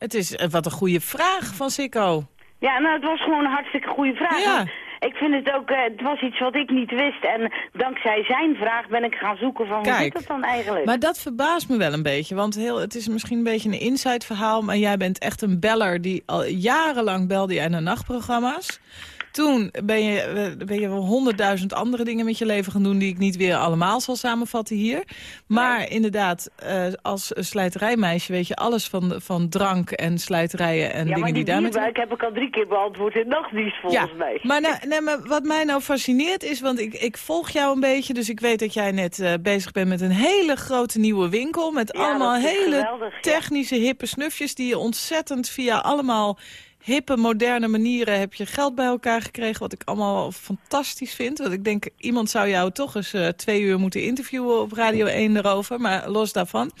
het is eh, wat een goede vraag van Sikko. Ja, nou, het was gewoon een hartstikke goede vraag. Ja. Ik vind het ook, eh, het was iets wat ik niet wist. En dankzij zijn vraag ben ik gaan zoeken van hoe Kijk, zit dat dan eigenlijk? Maar dat verbaast me wel een beetje, want heel, het is misschien een beetje een inside verhaal, maar jij bent echt een beller die al jarenlang belde jij naar nachtprogramma's. Toen ben je, ben je wel honderdduizend andere dingen met je leven gaan doen... die ik niet weer allemaal zal samenvatten hier. Maar inderdaad, eh, als slijterijmeisje weet je alles van, van drank en slijterijen en ja, dingen maar die die daarmee... bierbuik heb ik al drie keer beantwoord in nachtdienst volgens mij. Maar, nou, nee, maar wat mij nou fascineert is, want ik, ik volg jou een beetje... dus ik weet dat jij net eh, bezig bent met een hele grote nieuwe winkel... met Ja, allemaal hele geweldig, ja. technische, hippe snufjes... die je ontzettend via allemaal hippe, moderne manieren... heb je geld bij elkaar gekregen, wat ik allemaal fantastisch vind. Want ik denk, iemand zou jou toch eens eh, twee uur moeten interviewen op Radio 1 erover. Maar los daarvan...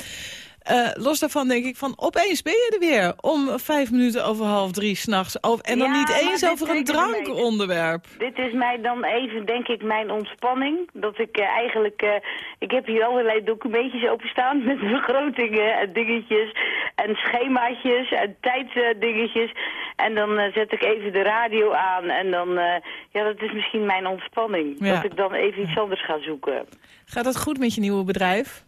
Eh, los daarvan denk ik van, opeens ben je er weer. Om vijf minuten over half drie s'nachts. En dan Ja, niet eens over een drankonderwerp. Dit is mij dan even, denk ik, mijn ontspanning. Dat ik eh, eigenlijk... eh, ik heb hier allerlei documentjes openstaan *laughs* met vergrotingen en dingetjes. En schemaatjes en tijdsdingetjes. en dan zet ik even de radio aan. En dan... ja, dat is misschien mijn ontspanning. Ja. Dat ik dan even iets anders ga zoeken. Gaat het goed met je nieuwe bedrijf?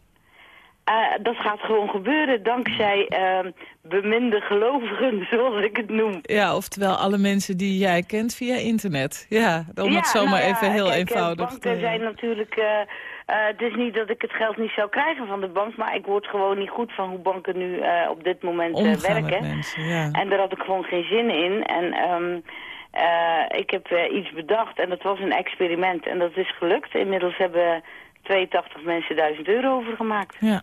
Eh, dat gaat gewoon gebeuren dankzij eh, beminde gelovigen, *laughs* zoals ik het noem. Ja, oftewel alle mensen die jij kent via internet. Ja, om Ja, het zomaar nou ja, even heel kijk, eh, eenvoudig banken te... zijn natuurlijk... eh, het is niet dat ik het geld niet zou krijgen van de bank, maar ik word gewoon niet goed van hoe banken nu op dit moment Omgaan werken. mensen, ja. En daar had ik gewoon geen zin in. En ehm, eh, ik heb iets bedacht en dat was een experiment. En dat is gelukt. Inmiddels hebben 82 mensen 1000 euro overgemaakt. Ja,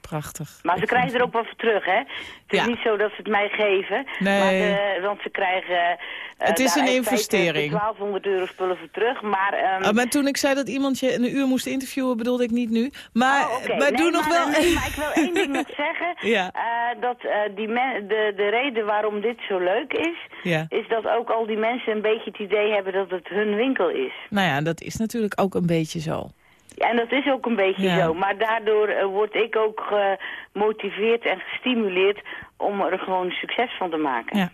prachtig. Maar ze krijgen er ook wat voor terug, hè? Het is Ja. niet zo dat ze het mij geven. Nee. Maar de- want ze krijgen... eh, Het is een feite investering. 1200 euro spullen voor terug. Maar, ehm, Ah, maar toen ik zei dat iemand je een uur moest interviewen, bedoelde ik niet nu. Maar, Oh, maar Nee, doe nog maar, wel... eh, Nee, maar ik wil één ding nog zeggen. *laughs* Ja. Eh, dat eh, die de, de reden waarom dit zo leuk is, Ja. is dat ook al die mensen een beetje het idee hebben dat het hun winkel is. Nou ja, dat is natuurlijk ook een beetje zo. Ja, en dat is ook een beetje Ja. zo. Maar daardoor eh, word ik ook gemotiveerd en gestimuleerd om er gewoon succes van te maken. Ja.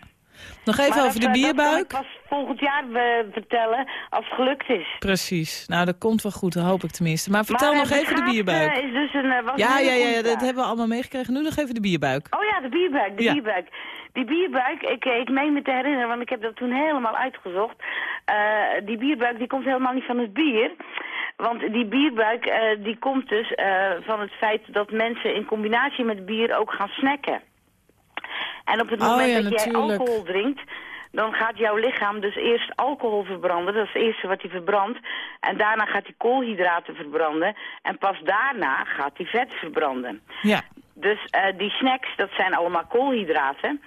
Nog even Maar over dat, de eh, Dat bierbuik. pas volgend jaar eh, vertellen als het gelukt is. Precies. Nou, dat komt wel goed, dat hoop ik tenminste. Maar vertel maar, nog even de bierbuik. is dus een, was Ja, ja, ja, dat hebben we allemaal meegekregen. Nu nog even de bierbuik. Oh ja, de bierbuik, de Ja. bierbuik. Die bierbuik, ik, ik meen me te herinneren, want ik heb dat toen helemaal uitgezocht. Die bierbuik die komt helemaal niet van het bier. Want die bierbuik eh, die komt dus eh, van het feit dat mensen in combinatie met bier ook gaan snacken. En op het Oh moment ja, dat jij alcohol drinkt, dan gaat jouw lichaam dus eerst alcohol verbranden. Dat is het eerste wat hij verbrandt. En daarna gaat hij koolhydraten verbranden. En pas daarna gaat hij vet verbranden. Ja. Dus eh, die snacks, dat zijn allemaal koolhydraten.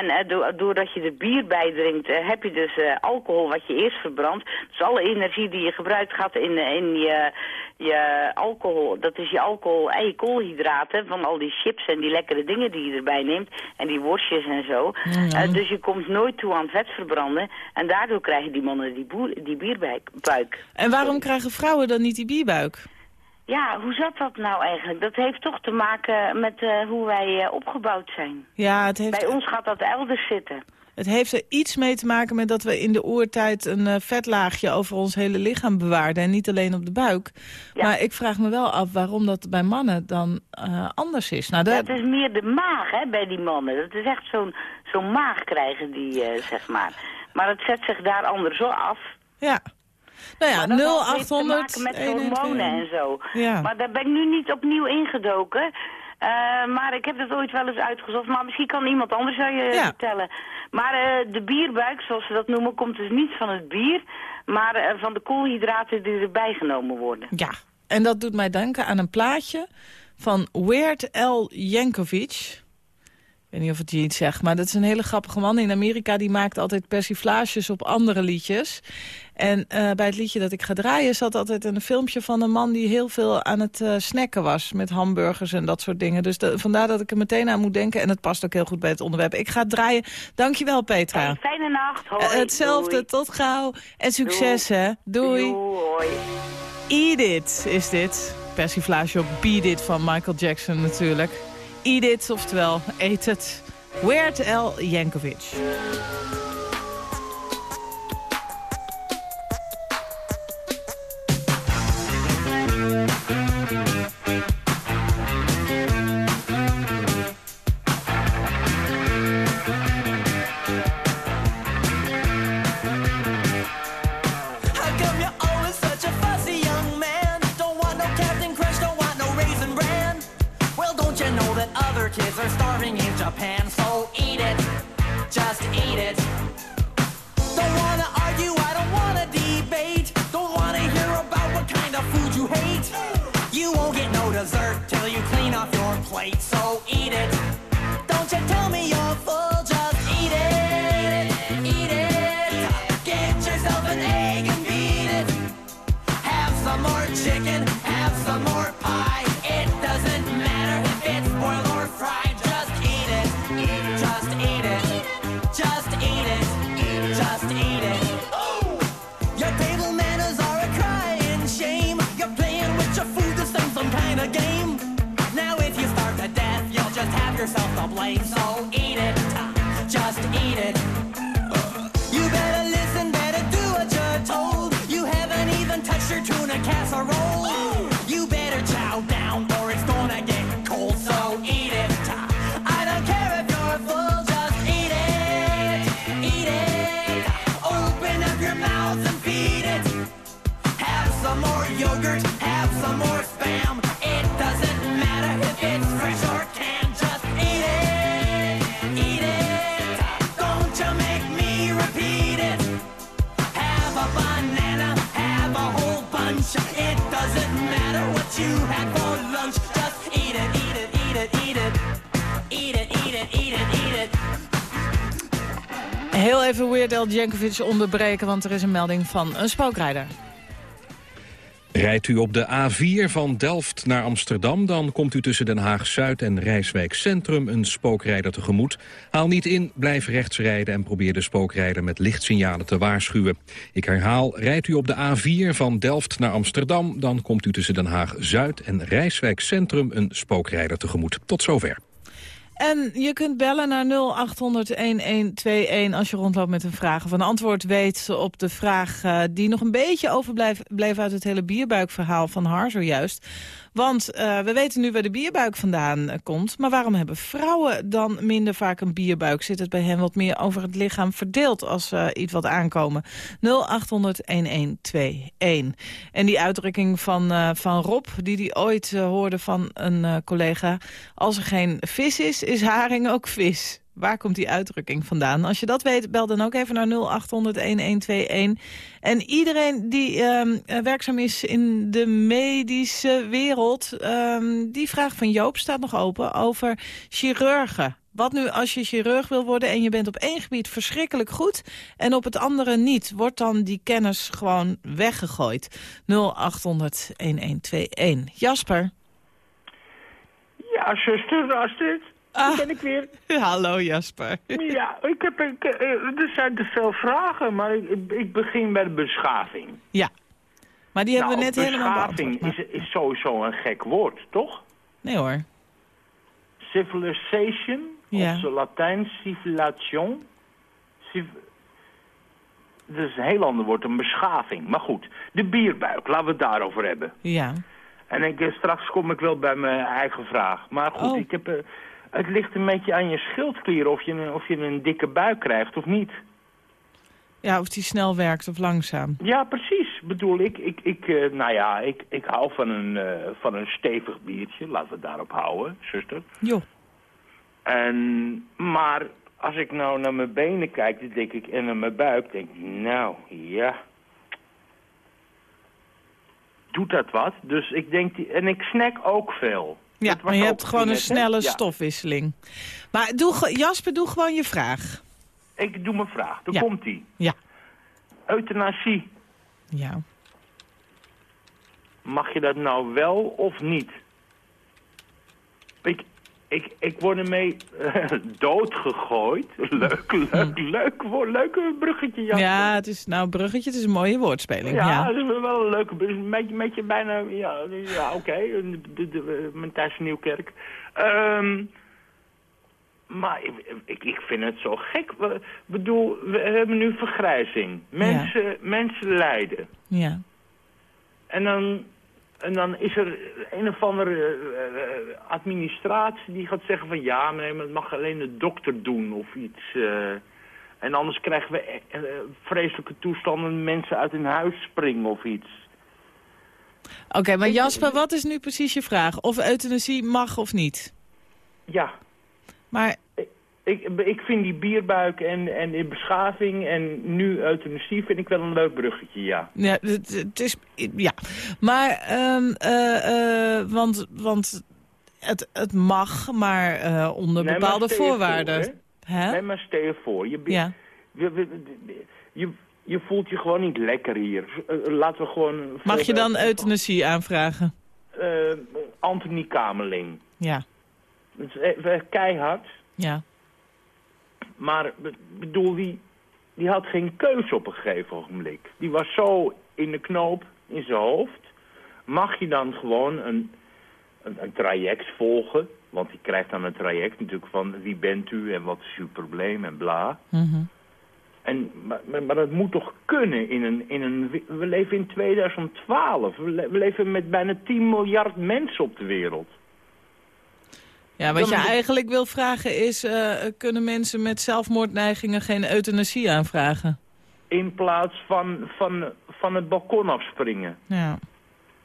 En eh, do- doordat je er bier bij drinkt, eh, heb je dus eh, alcohol wat je eerst verbrandt. Dus alle energie die je gebruikt gaat in, in je, je alcohol. Dat is je alcohol en je koolhydraten van al die chips en die lekkere dingen die je erbij neemt. En die worstjes en zo. Dus je komt nooit toe aan vet verbranden. En daardoor krijgen die mannen die, die bierbuik. buik. En waarom krijgen vrouwen dan niet die bierbuik? Ja, hoe zat dat nou eigenlijk? Dat heeft toch te maken met eh, hoe wij eh, opgebouwd zijn. Ja, het heeft, Bij ons gaat dat elders zitten. het heeft er iets mee te maken met dat we in de oertijd een eh, vetlaagje over ons hele lichaam bewaarden. En niet alleen op de buik. Ja. Maar ik vraag me wel af waarom dat bij mannen dan anders is. Nou, Dat dat, is meer de maag hè, bij die mannen. Dat is echt zo'n zo'n maag krijgen die, zeg maar. Maar het zet zich daar anders zo af. ja. Nou ja, Maar dat heeft te 0800 maken met 112. hormonen en zo. Ja. Maar daar ben ik nu niet opnieuw ingedoken. Eh, maar ik heb dat ooit wel eens uitgezocht. Maar misschien kan iemand anders jou je Ja. vertellen. Maar eh, de bierbuik, zoals ze dat noemen, komt dus niet van het bier. Maar eh, van de koolhydraten die erbij genomen worden. Ja, en dat doet mij denken aan een plaatje van Weird L. Yankovic. Ik weet niet of het je iets zegt, maar dat is een hele grappige man in Amerika. Die maakt altijd persiflages op andere liedjes. En eh, bij het liedje dat ik ga draaien zat altijd een filmpje van een man... die heel veel aan het eh, snacken was met hamburgers en dat soort dingen. Dus de- vandaar dat ik er meteen aan moet denken. En het past ook heel goed bij het onderwerp. Ik ga het draaien. Dankjewel, Petra. Hey, fijne nacht, hoi. Eh, hetzelfde, doei. tot gauw. En succes, Doei. hè. Doei. Doei, hoi. Eat It is dit. Persiflage op Beat It van Michael Jackson natuurlijk. Eat It, oftewel eet het. Weird L. Yankovic. Heel even Weird Al Jankovic onderbreken, want er is een melding van een spookrijder. Rijdt u op de A4 van Delft naar Amsterdam... dan komt u tussen Den Haag-Zuid en Rijswijk Centrum een spookrijder tegemoet. Haal niet in, blijf rechts rijden en probeer de spookrijder met lichtsignalen te waarschuwen. Ik herhaal, rijdt u op de A4 van Delft naar Amsterdam... dan komt u tussen Den Haag-Zuid en Rijswijk Centrum een spookrijder tegemoet. Tot zover. En je kunt bellen naar 0800-1121 als je rondloopt met een vraag of een antwoord weet op de vraag eh, die nog een beetje overbleef bleef uit het hele bierbuikverhaal van Har zojuist. Want eh, we weten nu waar de bierbuik vandaan eh, komt. Maar waarom hebben vrouwen dan minder vaak een bierbuik? Zit het bij hen wat meer over het lichaam verdeeld als ze iets wat aankomen? 0800-1121. En die uitdrukking van, eh, van Rob, die die ooit eh, hoorde van een eh, collega... als er geen vis is, is haring ook vis. Waar komt die uitdrukking vandaan? Als je dat weet, bel dan ook even naar 0800-1121. En iedereen die ehm, eh, werkzaam is in de medische wereld... ehm, die vraag van Joop staat nog open over chirurgen. Wat nu als je chirurg wil worden en je bent op één gebied verschrikkelijk goed... en op het andere niet? Wordt dan die kennis gewoon weggegooid? 0800-1121. Jasper? Ja, zuster Astrid. Daar ben ik weer. *laughs* Hallo Jasper. Ja, ik heb, ik, eh, er zijn te veel vragen, maar ik, ik begin bij de beschaving. Ja. Maar die hebben we Nou, net helemaal beschaving beantwoord. is, is sowieso een gek woord, toch? Nee hoor. Civilization, Ja. onze Latijn civilization. Civ dat is een heel ander woord, een beschaving. Maar goed, de bierbuik, laten we het daarover hebben. Ja. En ik, eh, straks kom ik wel bij mijn eigen vraag. Maar goed, Oh. ik heb, eh, het ligt een beetje aan je schildklier of je, een- of je een dikke buik krijgt of niet. Ja, of die snel werkt of langzaam. Ja, precies. Bedoel, ik, ik, ik eh, nou ja, ik, ik hou van een, eh, van een stevig biertje. Laten we het daarop houden, zuster. Jo. En, maar als ik nou naar mijn benen kijk, dan denk ik, en naar mijn buik, denk ik, nou, ja. Doet dat wat? Dus ik denk, die, en ik snack ook veel. Ja, maar je hebt gewoon een net, snelle stofwisseling. Maar doe, Jasper, doe gewoon je vraag. Ik doe mijn vraag. Daar Ja. komt die. Ja. Euthanasie. Ja. Mag je dat nou wel of niet? Ik, ik, ik word ermee eh, *laughs* doodgegooid. *laughs* Leuk, leuk, leuk, woord, leuk bruggetje, Jan. Hm. Ja, het is nou bruggetje, het is een mooie woordspeling. Ja, Ja. dat is wel een leuke... br- Een beetje, met je bijna... Ja, ja oké. de- de- de- Mijn thuis Nieuwkerk. Ehm, maar ik, ik, ik vind het zo gek. Ik bedoel, we hebben nu vergrijzing. Mensen, mensen lijden. Ja. En dan, en dan is er een of andere eh, eh, administratie die gaat zeggen van... ja, maar nee, maar het mag alleen de dokter doen of iets. eh. en anders krijgen we vreselijke toestanden... mensen uit hun huis springen of iets. Oké, maar Jasper, wat is nu precies je vraag? Of euthanasie mag of niet? Ja, Maar Ik, ik vind die bierbuik en, en beschaving en nu euthanasie vind ik wel een leuk bruggetje, ja. Ja, het, het is... Ja. Maar, eh, want, want het, het mag, maar eh, onder Nee, bepaalde voorwaarden. voor, Hè? Nee, maar stel je voor, je, Ja. je, je, je, je voelt je gewoon niet lekker hier. Laten we gewoon... Mag je dan euthanasie aanvragen? Anthony Kamerling. Ja. Dat is even keihard. Ja. Maar bedoel, die, die had geen keuze op een gegeven ogenblik. Die was zo in de knoop in zijn hoofd. Mag je dan gewoon een, een, een traject volgen? Want die krijgt dan een traject natuurlijk van wie bent u en wat is uw probleem en bla. Mhm. En, maar, maar, dat moet toch kunnen in een, in een... We leven in 2012. We, le- we leven met bijna 10 miljard mensen op de wereld. Ja, wat je eigenlijk wil vragen is... eh, kunnen mensen met zelfmoordneigingen geen euthanasie aanvragen? In plaats van, van, van het balkon afspringen. Ja.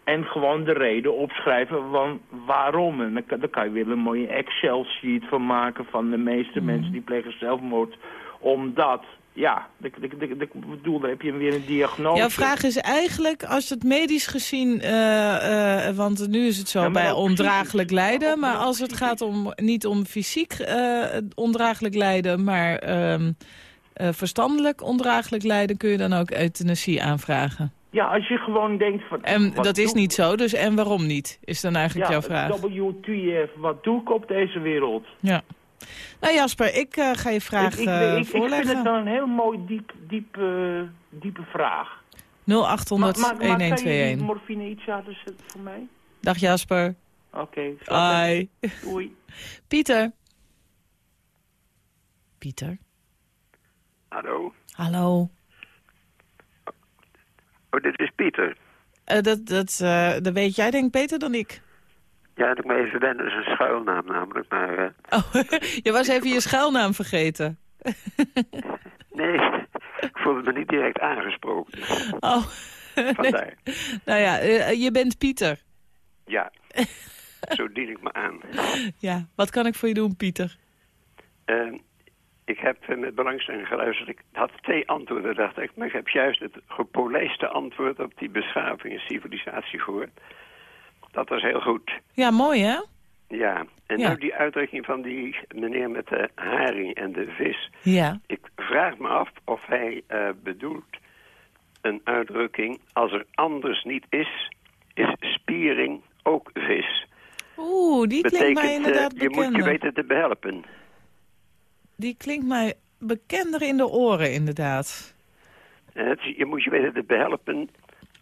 En gewoon de reden opschrijven van waarom. En dan kan, daar kan je weer een mooie Excel-sheet van maken van de meeste mensen die plegen zelfmoord. Omdat, ja, ik, ik, ik, ik bedoel, daar heb je weer een diagnose. Jouw vraag is eigenlijk, als het medisch gezien... eh, eh, want nu is het zo Ja, bij ondraaglijk lijden... maar als het gaat om niet om fysiek eh, ondraaglijk lijden... maar ehm, eh, verstandelijk ondraaglijk lijden... kun je dan ook euthanasie aanvragen. Ja, als je gewoon denkt van... En dat is niet zo, dus en waarom niet? Is dan eigenlijk ja, jouw vraag. WTF, wat doe ik op deze wereld? Ja. Nou Jasper, ik eh, ga je vraag ik, ik, eh, ik, ik vind voorleggen. het dan een heel mooi diep, diep, eh, diepe vraag. 0800 Maar- maar- maar kan je die 1121. morfine iets harder zetten voor mij? Dag Jasper. Oké. Hoi. *laughs* Doei. Pieter. Pieter. Hallo. Hallo. Oh, dit is Pieter. Eh, dat, dat, eh, dat weet jij denk ik beter dan ik. Ja, dat ik me even wennen, dat is een schuilnaam namelijk. Maar eh, *laughs* Oh, *laughs* je was even je schuilnaam vergeten. *laughs* nee, ik voelde me niet direct aangesproken. Oh. Vandaar. Nou ja, eh, je bent Pieter. Ja, zo dien ik me aan. Ja, wat kan ik voor je doen, Pieter? Eh, ik heb met belangstelling geluisterd. Ik had twee antwoorden, dacht ik. Maar ik heb juist het gepolijste antwoord op die beschaving en civilisatie gehoord. Dat was heel goed. Ja, mooi hè? Ja, en Ja. nou die uitdrukking van die meneer met de haring en de vis. Ja. Ik vraag me af of hij eh, bedoelt een uitdrukking... als er anders niet is, is spiering ook vis. Oeh, die klinkt mij eh, inderdaad je moet je weten te behelpen. Die klinkt mij bekender in de oren, inderdaad. Het, je moet je weten te behelpen.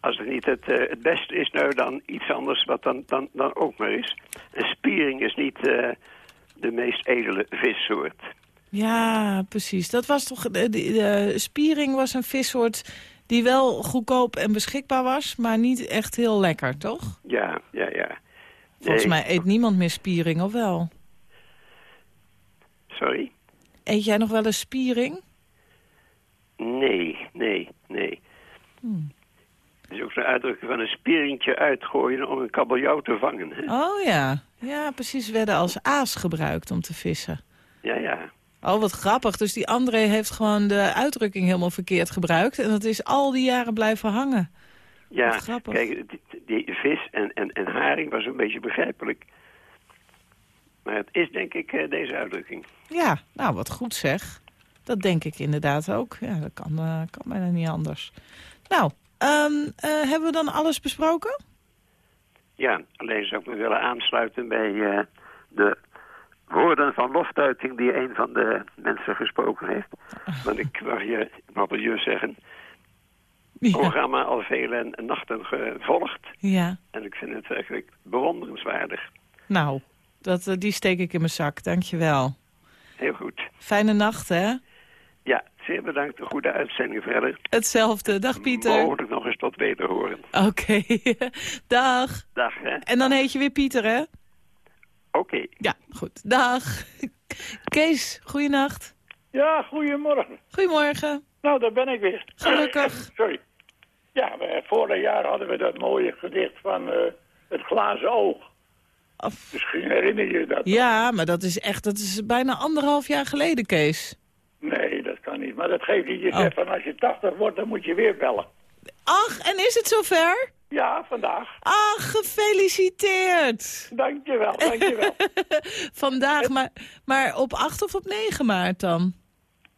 Als het niet het, eh, het beste is, nou dan iets anders wat dan, dan, dan ook maar is. En spiering is niet eh, de meest edele vissoort. Ja, precies. Dat was toch... De, de- de spiering was een vissoort die wel goedkoop en beschikbaar was... maar niet echt heel lekker, toch? Ja, ja, ja. Volgens mij eet niemand meer spiering, of wel? Sorry? Eet jij nog wel eens spiering? Nee, nee, nee. Hmm. Is ook zo'n uitdrukking van een spieringtje uitgooien om een kabeljauw te vangen. Hè? Oh ja. Ja, precies. Werden als aas gebruikt om te vissen. Ja, ja. Oh, wat grappig. Dus die André heeft gewoon de uitdrukking helemaal verkeerd gebruikt. En dat is al die jaren blijven hangen. Ja, kijk, die, die vis en, en, en haring was een beetje begrijpelijk. Maar het is denk ik eh, deze uitdrukking. Ja, nou wat goed zeg. Dat denk ik inderdaad ook. Ja, dat kan, eh, kan bijna niet anders. Nou, ehm, eh, hebben we dan alles besproken? Ja, alleen zou ik me willen aansluiten bij eh, de woorden van loftuiting die een van de mensen gesproken heeft. *laughs* Want ik mag je, mag je zeggen, het programma al vele nachten gevolgd. Ja. En ik vind het eigenlijk bewonderenswaardig. Nou, dat, eh, die steek ik in mijn zak. Dankjewel. Heel goed. Fijne nacht, hè? Ja, zeer bedankt. Een goede uitzending verder. Hetzelfde. Dag, Pieter. Mogelijk nog eens tot wederhoren. Oké. *laughs* Dag. Dag, hè. En dan heet je weer Pieter, hè? Oké. Ja, goed. Dag. *laughs* Kees, goeienacht. Ja, goedemorgen. Goedemorgen. Nou, daar ben ik weer. Gelukkig. *coughs* Sorry. Ja, we, vorig jaar hadden we dat mooie gedicht van eh, het glazen oog. Misschien herinner je je dat. Ja, maar dat is echt, dat is bijna anderhalf jaar geleden, Kees. Nee. Maar dat geeft niet. Je Oh. zegt van als je 80 wordt, dan moet je weer bellen. Ach, en is het zover? Ja, vandaag. Ach, gefeliciteerd. Dankjewel, dankjewel. *laughs* Vandaag, maar, maar op 8 of op 9 maart dan?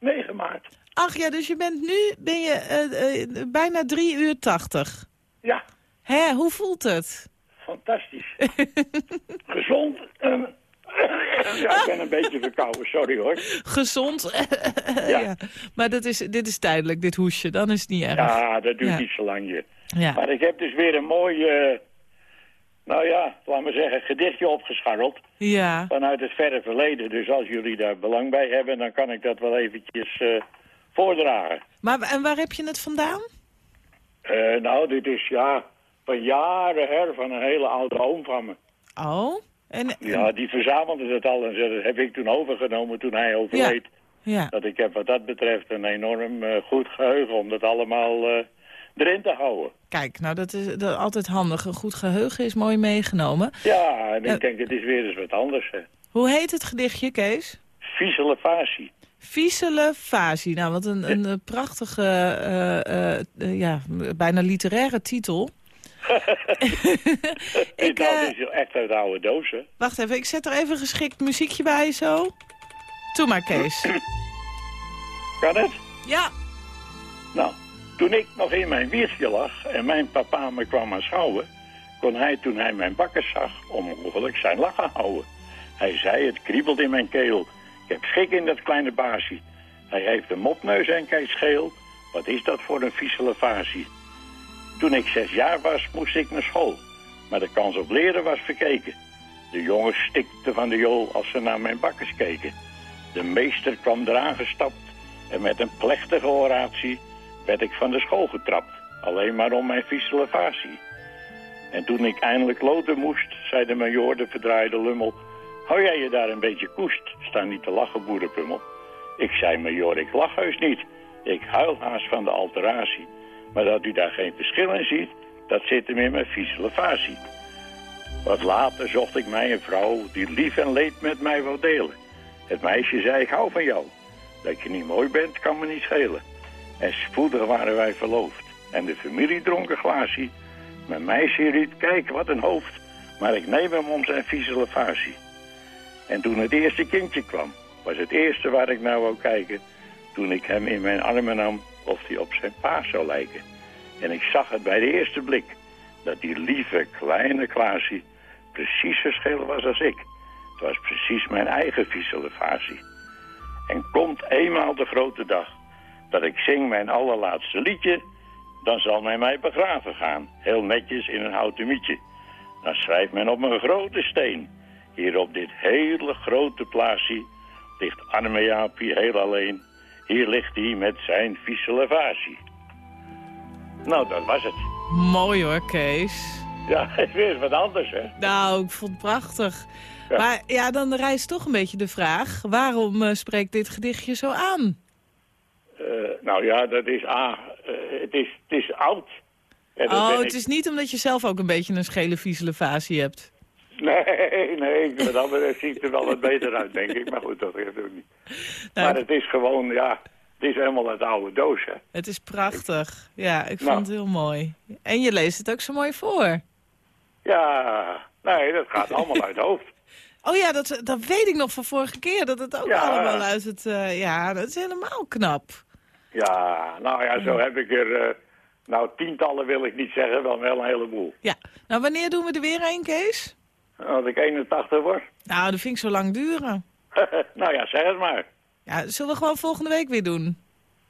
9 maart. Ach ja, dus je bent nu ben je, eh, eh, bijna 3 uur 80. Ja. Hè, hoe voelt het? Fantastisch. *laughs* Gezond. en- *laughs* ja, ik ben een beetje verkouden, sorry hoor. Gezond. *laughs* ja. Maar dat is, dit is tijdelijk, dit hoesje. Dan is het niet erg. Ja, dat duurt Ja. niet zo lang je. Ja. Maar ik heb dus weer een mooi, eh, nou ja, laat maar zeggen, gedichtje opgescharreld. Ja. Vanuit het verre verleden. Dus als jullie daar belang bij hebben, dan kan ik dat wel eventjes eh, voordragen. Maar en waar heb je het vandaan? Eh, nou, dit is ja, van jaren her, van een hele oude oom van me. Oh. En, Ja, die verzamelde het al en dat heb ik toen overgenomen toen hij overleed. Ja. Dat ik heb wat dat betreft een enorm eh, goed geheugen om dat allemaal eh, erin te houden. Kijk, nou dat is dat, altijd handig. Een goed geheugen is mooi meegenomen. Ja, en ik Eh. denk het is weer eens wat anders. Hè. Hoe heet het gedichtje, Kees? Vieselefatie. Vicele Fasi. Nou, wat een, een prachtige, ja, bijna literaire titel. *laughs* ik, nou, dit is echt uit de oude hè. Wacht even, ik zet er even geschikt muziekje bij zo. Doe maar, Kees. *clears throat* Kan het? Ja. Nou, toen ik nog in mijn wiegje lag en mijn papa me kwam aanschouwen... kon hij toen hij mijn bakkers zag onmogelijk zijn lachen houden. Hij zei, het kriebelt in mijn keel. Ik heb schik in dat kleine baasje. Hij heeft een mopneus en kijkt scheel. Wat is dat voor een vieselevasie? Toen ik zes jaar was, moest ik naar school. Maar de kans op leren was verkeken. De jongens stikten van de jool als ze naar mijn bakkers keken. De meester kwam eraan gestapt en met een plechtige oratie werd ik van de school getrapt. Alleen maar om mijn vieselevatie. En toen ik eindelijk loten moest, zei de majoor, de verdraaide lummel... Hou jij je daar een beetje koest? Sta niet te lachen, boerenpummel. Ik zei, majoor, ik lach heus niet. Ik huil haast van de alteratie. Maar dat u daar geen verschil in ziet, dat zit hem in mijn vieselevatie. Wat later zocht ik mij een vrouw die lief en leed met mij wou delen. Het meisje zei, ik hou van jou. Dat je niet mooi bent, kan me niet schelen. En spoedig waren wij verloofd. En de familie dronk een glaasje. Mijn meisje riep, kijk, wat een hoofd. Maar ik neem hem om zijn vieselevatie. En toen het eerste kindje kwam, was het eerste waar ik naar wou kijken... toen ik hem in mijn armen nam of hij op zijn pa zou lijken. En ik zag het bij de eerste blik, dat die lieve kleine Klaasje precies verschil was als ik. Het was precies mijn eigen vieselevatie. En komt eenmaal de grote dag dat ik zing mijn allerlaatste liedje... dan zal men mij begraven gaan, heel netjes in een houten mietje. Dan schrijft men op een grote steen... hier op dit hele grote plaatsje ligt arme heel alleen... Hier ligt hij met zijn vieselevatie. Nou, dat was het. Mooi hoor, Kees. Ja, *laughs* het is weer wat anders, hè? Nou, ik vond het prachtig. Maar ja, dan rijst toch een beetje de vraag... waarom eh, spreekt dit gedichtje zo aan? Eh, nou ja, dat is A. eh, het, is, het is oud. En Oh, het ik- is niet omdat je zelf ook een beetje een schele vieselevatie hebt. Nee, nee, dat ziet er wel wat beter uit, denk ik. Maar goed, dat geeft ook niet. *laughs* Nou, maar het is gewoon, ja, het is helemaal uit de oude doos, hè. Het is prachtig. Ja, ik vond Nou. het heel mooi. En je leest het ook zo mooi voor. Ja, nee, dat gaat allemaal uit het hoofd. *laughs* Oh ja, dat, dat weet ik nog van vorige keer. Dat het ook Ja. allemaal uit het... eh, ja, dat is helemaal knap. Ja, nou ja, zo heb ik er, eh, nou tientallen wil ik niet zeggen, wel wel een heleboel. Ja. Nou, wanneer doen we er weer een, Kees? Als ik 81 word. Nou, dat vind ik zo lang duren. *laughs* nou ja, zeg het maar. Ja, zullen we gewoon volgende week weer doen?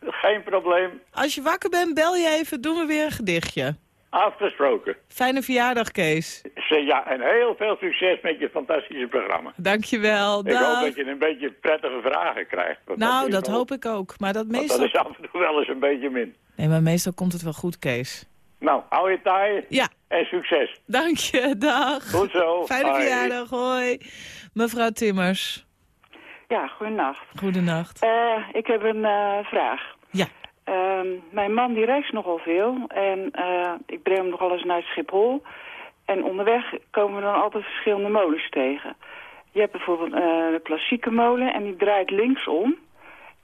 Geen probleem. Als je wakker bent, bel je even, doen we weer een gedichtje. Afgesproken. Fijne verjaardag, Kees. Ja, en heel veel succes met je fantastische programma. Dankjewel. Ik hoop Dag. dat je een beetje prettige vragen krijgt. Nou, dat hoop ik ook. Maar dat want meestal... dat is af en toe wel eens een beetje min. Nee, maar meestal komt het wel goed, Kees. Nou, hou je taai. Ja. En succes. Dank je, dag. Goed zo. Fijne Hoi. verjaardag, hoi. Mevrouw Timmers, Ja, goedenacht. goedenacht. Eh, ik heb een eh, vraag. Ja. Ehm, mijn man die reist nogal veel en eh, ik breng hem nogal eens naar Schiphol. En onderweg komen we dan altijd verschillende molens tegen. Je hebt bijvoorbeeld eh, de klassieke molen en die draait linksom.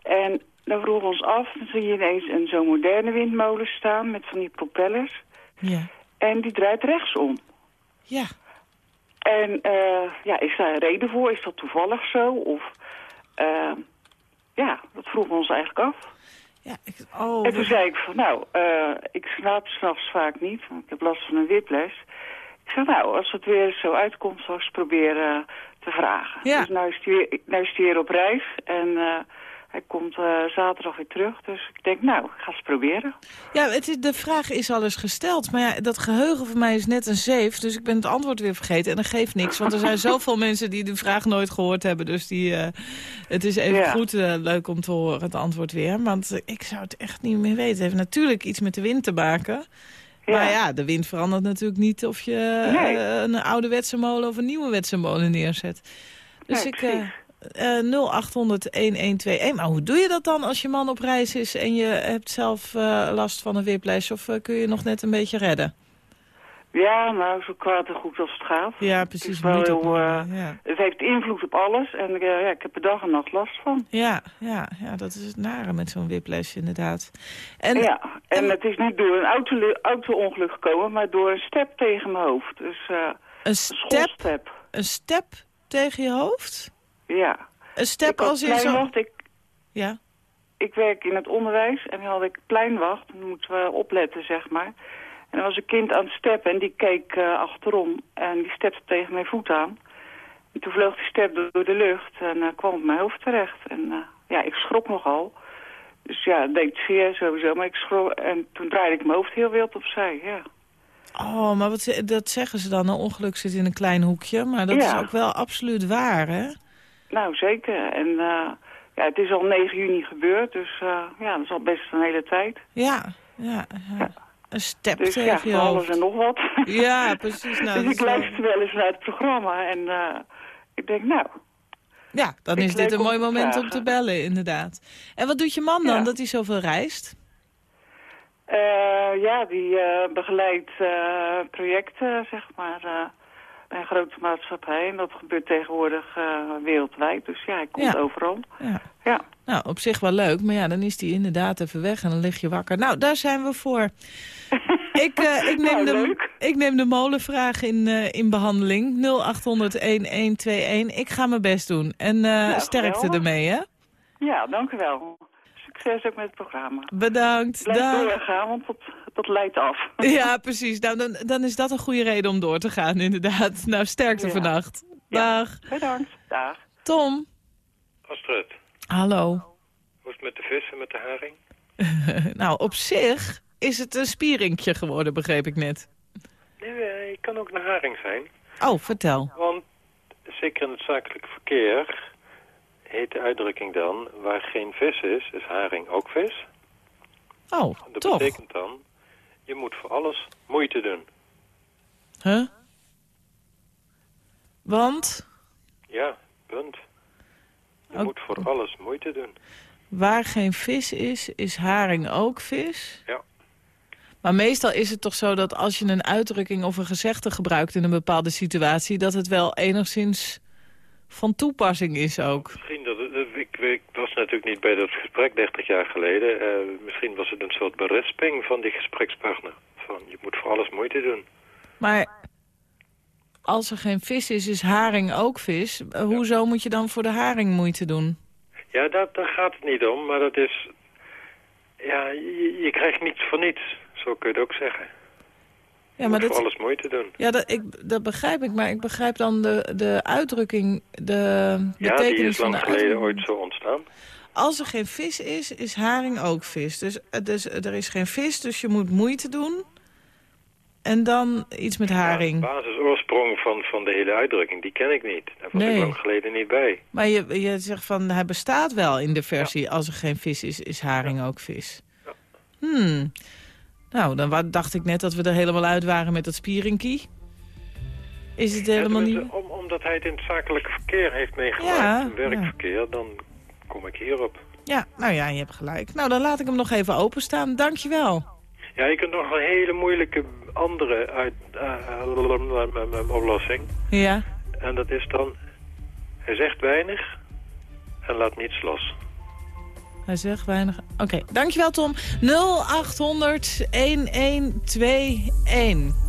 En dan vroegen we ons af, dan zie je ineens een zo'n moderne windmolen staan met van die propellers. Ja. En die draait rechtsom. Ja. En eh, ja, is daar een reden voor? Is dat toevallig zo? Of eh, ja, dat vroegen we ons eigenlijk af. Ja, ik, oh, en toen zei ik van, nou, eh, ik slaap s'nachts vaak niet, want ik heb last van een whiplash. Ik zei, nou, als het weer zo uitkomt, zal ik eens proberen te vragen. Ja. Dus nu is hij weer, is hij weer op reis en hij komt eh, zaterdag weer terug. Dus ik denk, nou, ik ga eens proberen. Ja, het is, de vraag is al eens gesteld. Maar ja, dat geheugen van mij is net een zeef. Dus ik ben het antwoord weer vergeten. En dat geeft niks. Want er zijn *laughs* zoveel mensen die de vraag nooit gehoord hebben. Dus die, eh, het is even Ja. goed eh, leuk om te horen, het antwoord weer. Want ik zou het echt niet meer weten. Het heeft natuurlijk iets met de wind te maken. Maar ja, de wind verandert natuurlijk niet of je Nee. een ouderwetse molen of een nieuwe molen neerzet. Dus Nee, ik... eh, eh 0800-1121. Maar hoe doe je dat dan als je man op reis is en je hebt zelf eh, last van een whiplash? Of eh, kun je nog net een beetje redden? Ja, nou, zo kwaad en goed als het gaat. Ja, Het precies. op- eh, ja. Het heeft invloed op alles en ja, ik heb er dag en nacht last van. Ja, ja, ja, dat is het nare met zo'n whiplash inderdaad. En, ja, en, het is niet door een auto- auto-ongeluk gekomen, maar door een step tegen mijn hoofd. Dus een step? Een step tegen je hoofd? Ja. Een step had als in zo... ik, Ja. ik werk in het onderwijs en dan had ik pleinwacht. Dan moeten we opletten, zeg maar. En er was een kind aan het steppen en die keek eh, achterom. En die stepte tegen mijn voet aan. En toen vloog die step door, de lucht en eh, kwam op mijn hoofd terecht. En eh, ja, ik schrok nogal. Dus ja, het deed zeer sowieso. Maar ik schrok en toen draaide ik mijn hoofd heel wild opzij, ja. Oh, maar wat, dat zeggen ze dan. Een ongeluk zit in een klein hoekje. Maar dat Ja. is ook wel absoluut waar, hè? Nou, zeker. En eh, ja, het is al 9 juni gebeurd, dus eh, ja, dat is al best een hele tijd. Ja, ja. ja. Een step Dus ja, van alles en nog wat. *laughs* Ja, precies. Nou, *laughs* dus ik luister wel eens naar het programma en eh, ik denk, nou... Ja, dan is dit een mooi moment om te bellen, inderdaad. En wat doet je man dan, Ja. dat hij zoveel reist? eh, ja, die eh, begeleidt eh, projecten, zeg maar, eh, een grote maatschappij. En dat gebeurt tegenwoordig eh, wereldwijd, dus ja, hij komt Ja. overal. Ja. Ja. Nou, op zich wel leuk, maar ja, dan is hij inderdaad even weg en dan lig je wakker. Nou, daar zijn we voor. *laughs* ik, eh, ik, neem Nou, de, ik neem de molenvraag in, eh, in behandeling. 0800-1121. Ik ga mijn best doen. En Nou, sterkte geweldig. ermee, hè? Ja, dank u wel. Succes ook met het programma. Bedankt. Blijf Dag. doorgaan, want dat, dat leidt af. *laughs* Ja, precies. Nou, dan, dan is dat een goede reden om door te gaan, inderdaad. Nou, sterkte Ja. vannacht. Dag. Bedankt. Dag. Tom. Astrid, Hallo. hoe is het met de vis en met de haring? *laughs* nou, op zich is het een spierinkje geworden, begreep ik net. Nee, eh, het kan ook een haring zijn. Oh, vertel. Want zeker in het zakelijk verkeer heet de uitdrukking dan... waar geen vis is, is haring ook vis. Oh, Dat toch? betekent dan, je moet voor alles moeite doen. Huh? Want Ja, punt. Je Ook- moet voor alles moeite doen. waar geen vis is, is haring ook vis? Ja. Maar meestal is het toch zo dat als je een uitdrukking of een gezegde gebruikt in een bepaalde situatie... dat het wel enigszins van toepassing is ook. Misschien dat het, eh, ik, ik was natuurlijk niet bij dat gesprek 30 jaar geleden. Eh, misschien was het een soort berisping van die gesprekspartner. Van, je moet voor alles moeite doen. Maar als er geen vis is, is haring ook vis. Eh, Hoezo moet je dan voor de haring moeite doen? Ja, dat, daar gaat het niet om, maar dat is... Ja, je, je krijgt niets voor niets. Zo kun je het ook zeggen. Ja, maar moet dat, voor alles moeite doen. ja, dat, ik, dat begrijp ik, maar ik begrijp dan de, de uitdrukking, de Ja, betekenis die is lang de geleden ooit zo ontstaan. Als er geen vis is, is haring ook vis. Dus, eh, dus er is geen vis, dus je moet moeite doen. En dan iets met haring. De basisoorsprong van, van de hele uitdrukking, die ken ik niet. Daar was Nee. ik lang geleden niet bij. Maar je, je zegt van, hij bestaat wel in de versie... als er geen vis is, is haring ook vis. Hmm. Nou, dan dacht ik net dat we er helemaal uit waren met dat spieringkie. Is het helemaal Ja, niet... Om, omdat hij het in het zakelijke verkeer heeft meegemaakt, Ja, werkverkeer, dan kom ik hierop. Ja, nou ja, je hebt gelijk. Nou, dan laat ik hem nog even openstaan. Dankjewel. Ja, je kunt nog een hele moeilijke andere uit, eh, oplossing. Ja. En dat is dan, hij zegt weinig en laat niets los. Hij zegt weinig. Oké, okay. dankjewel Tom. 0800 1121.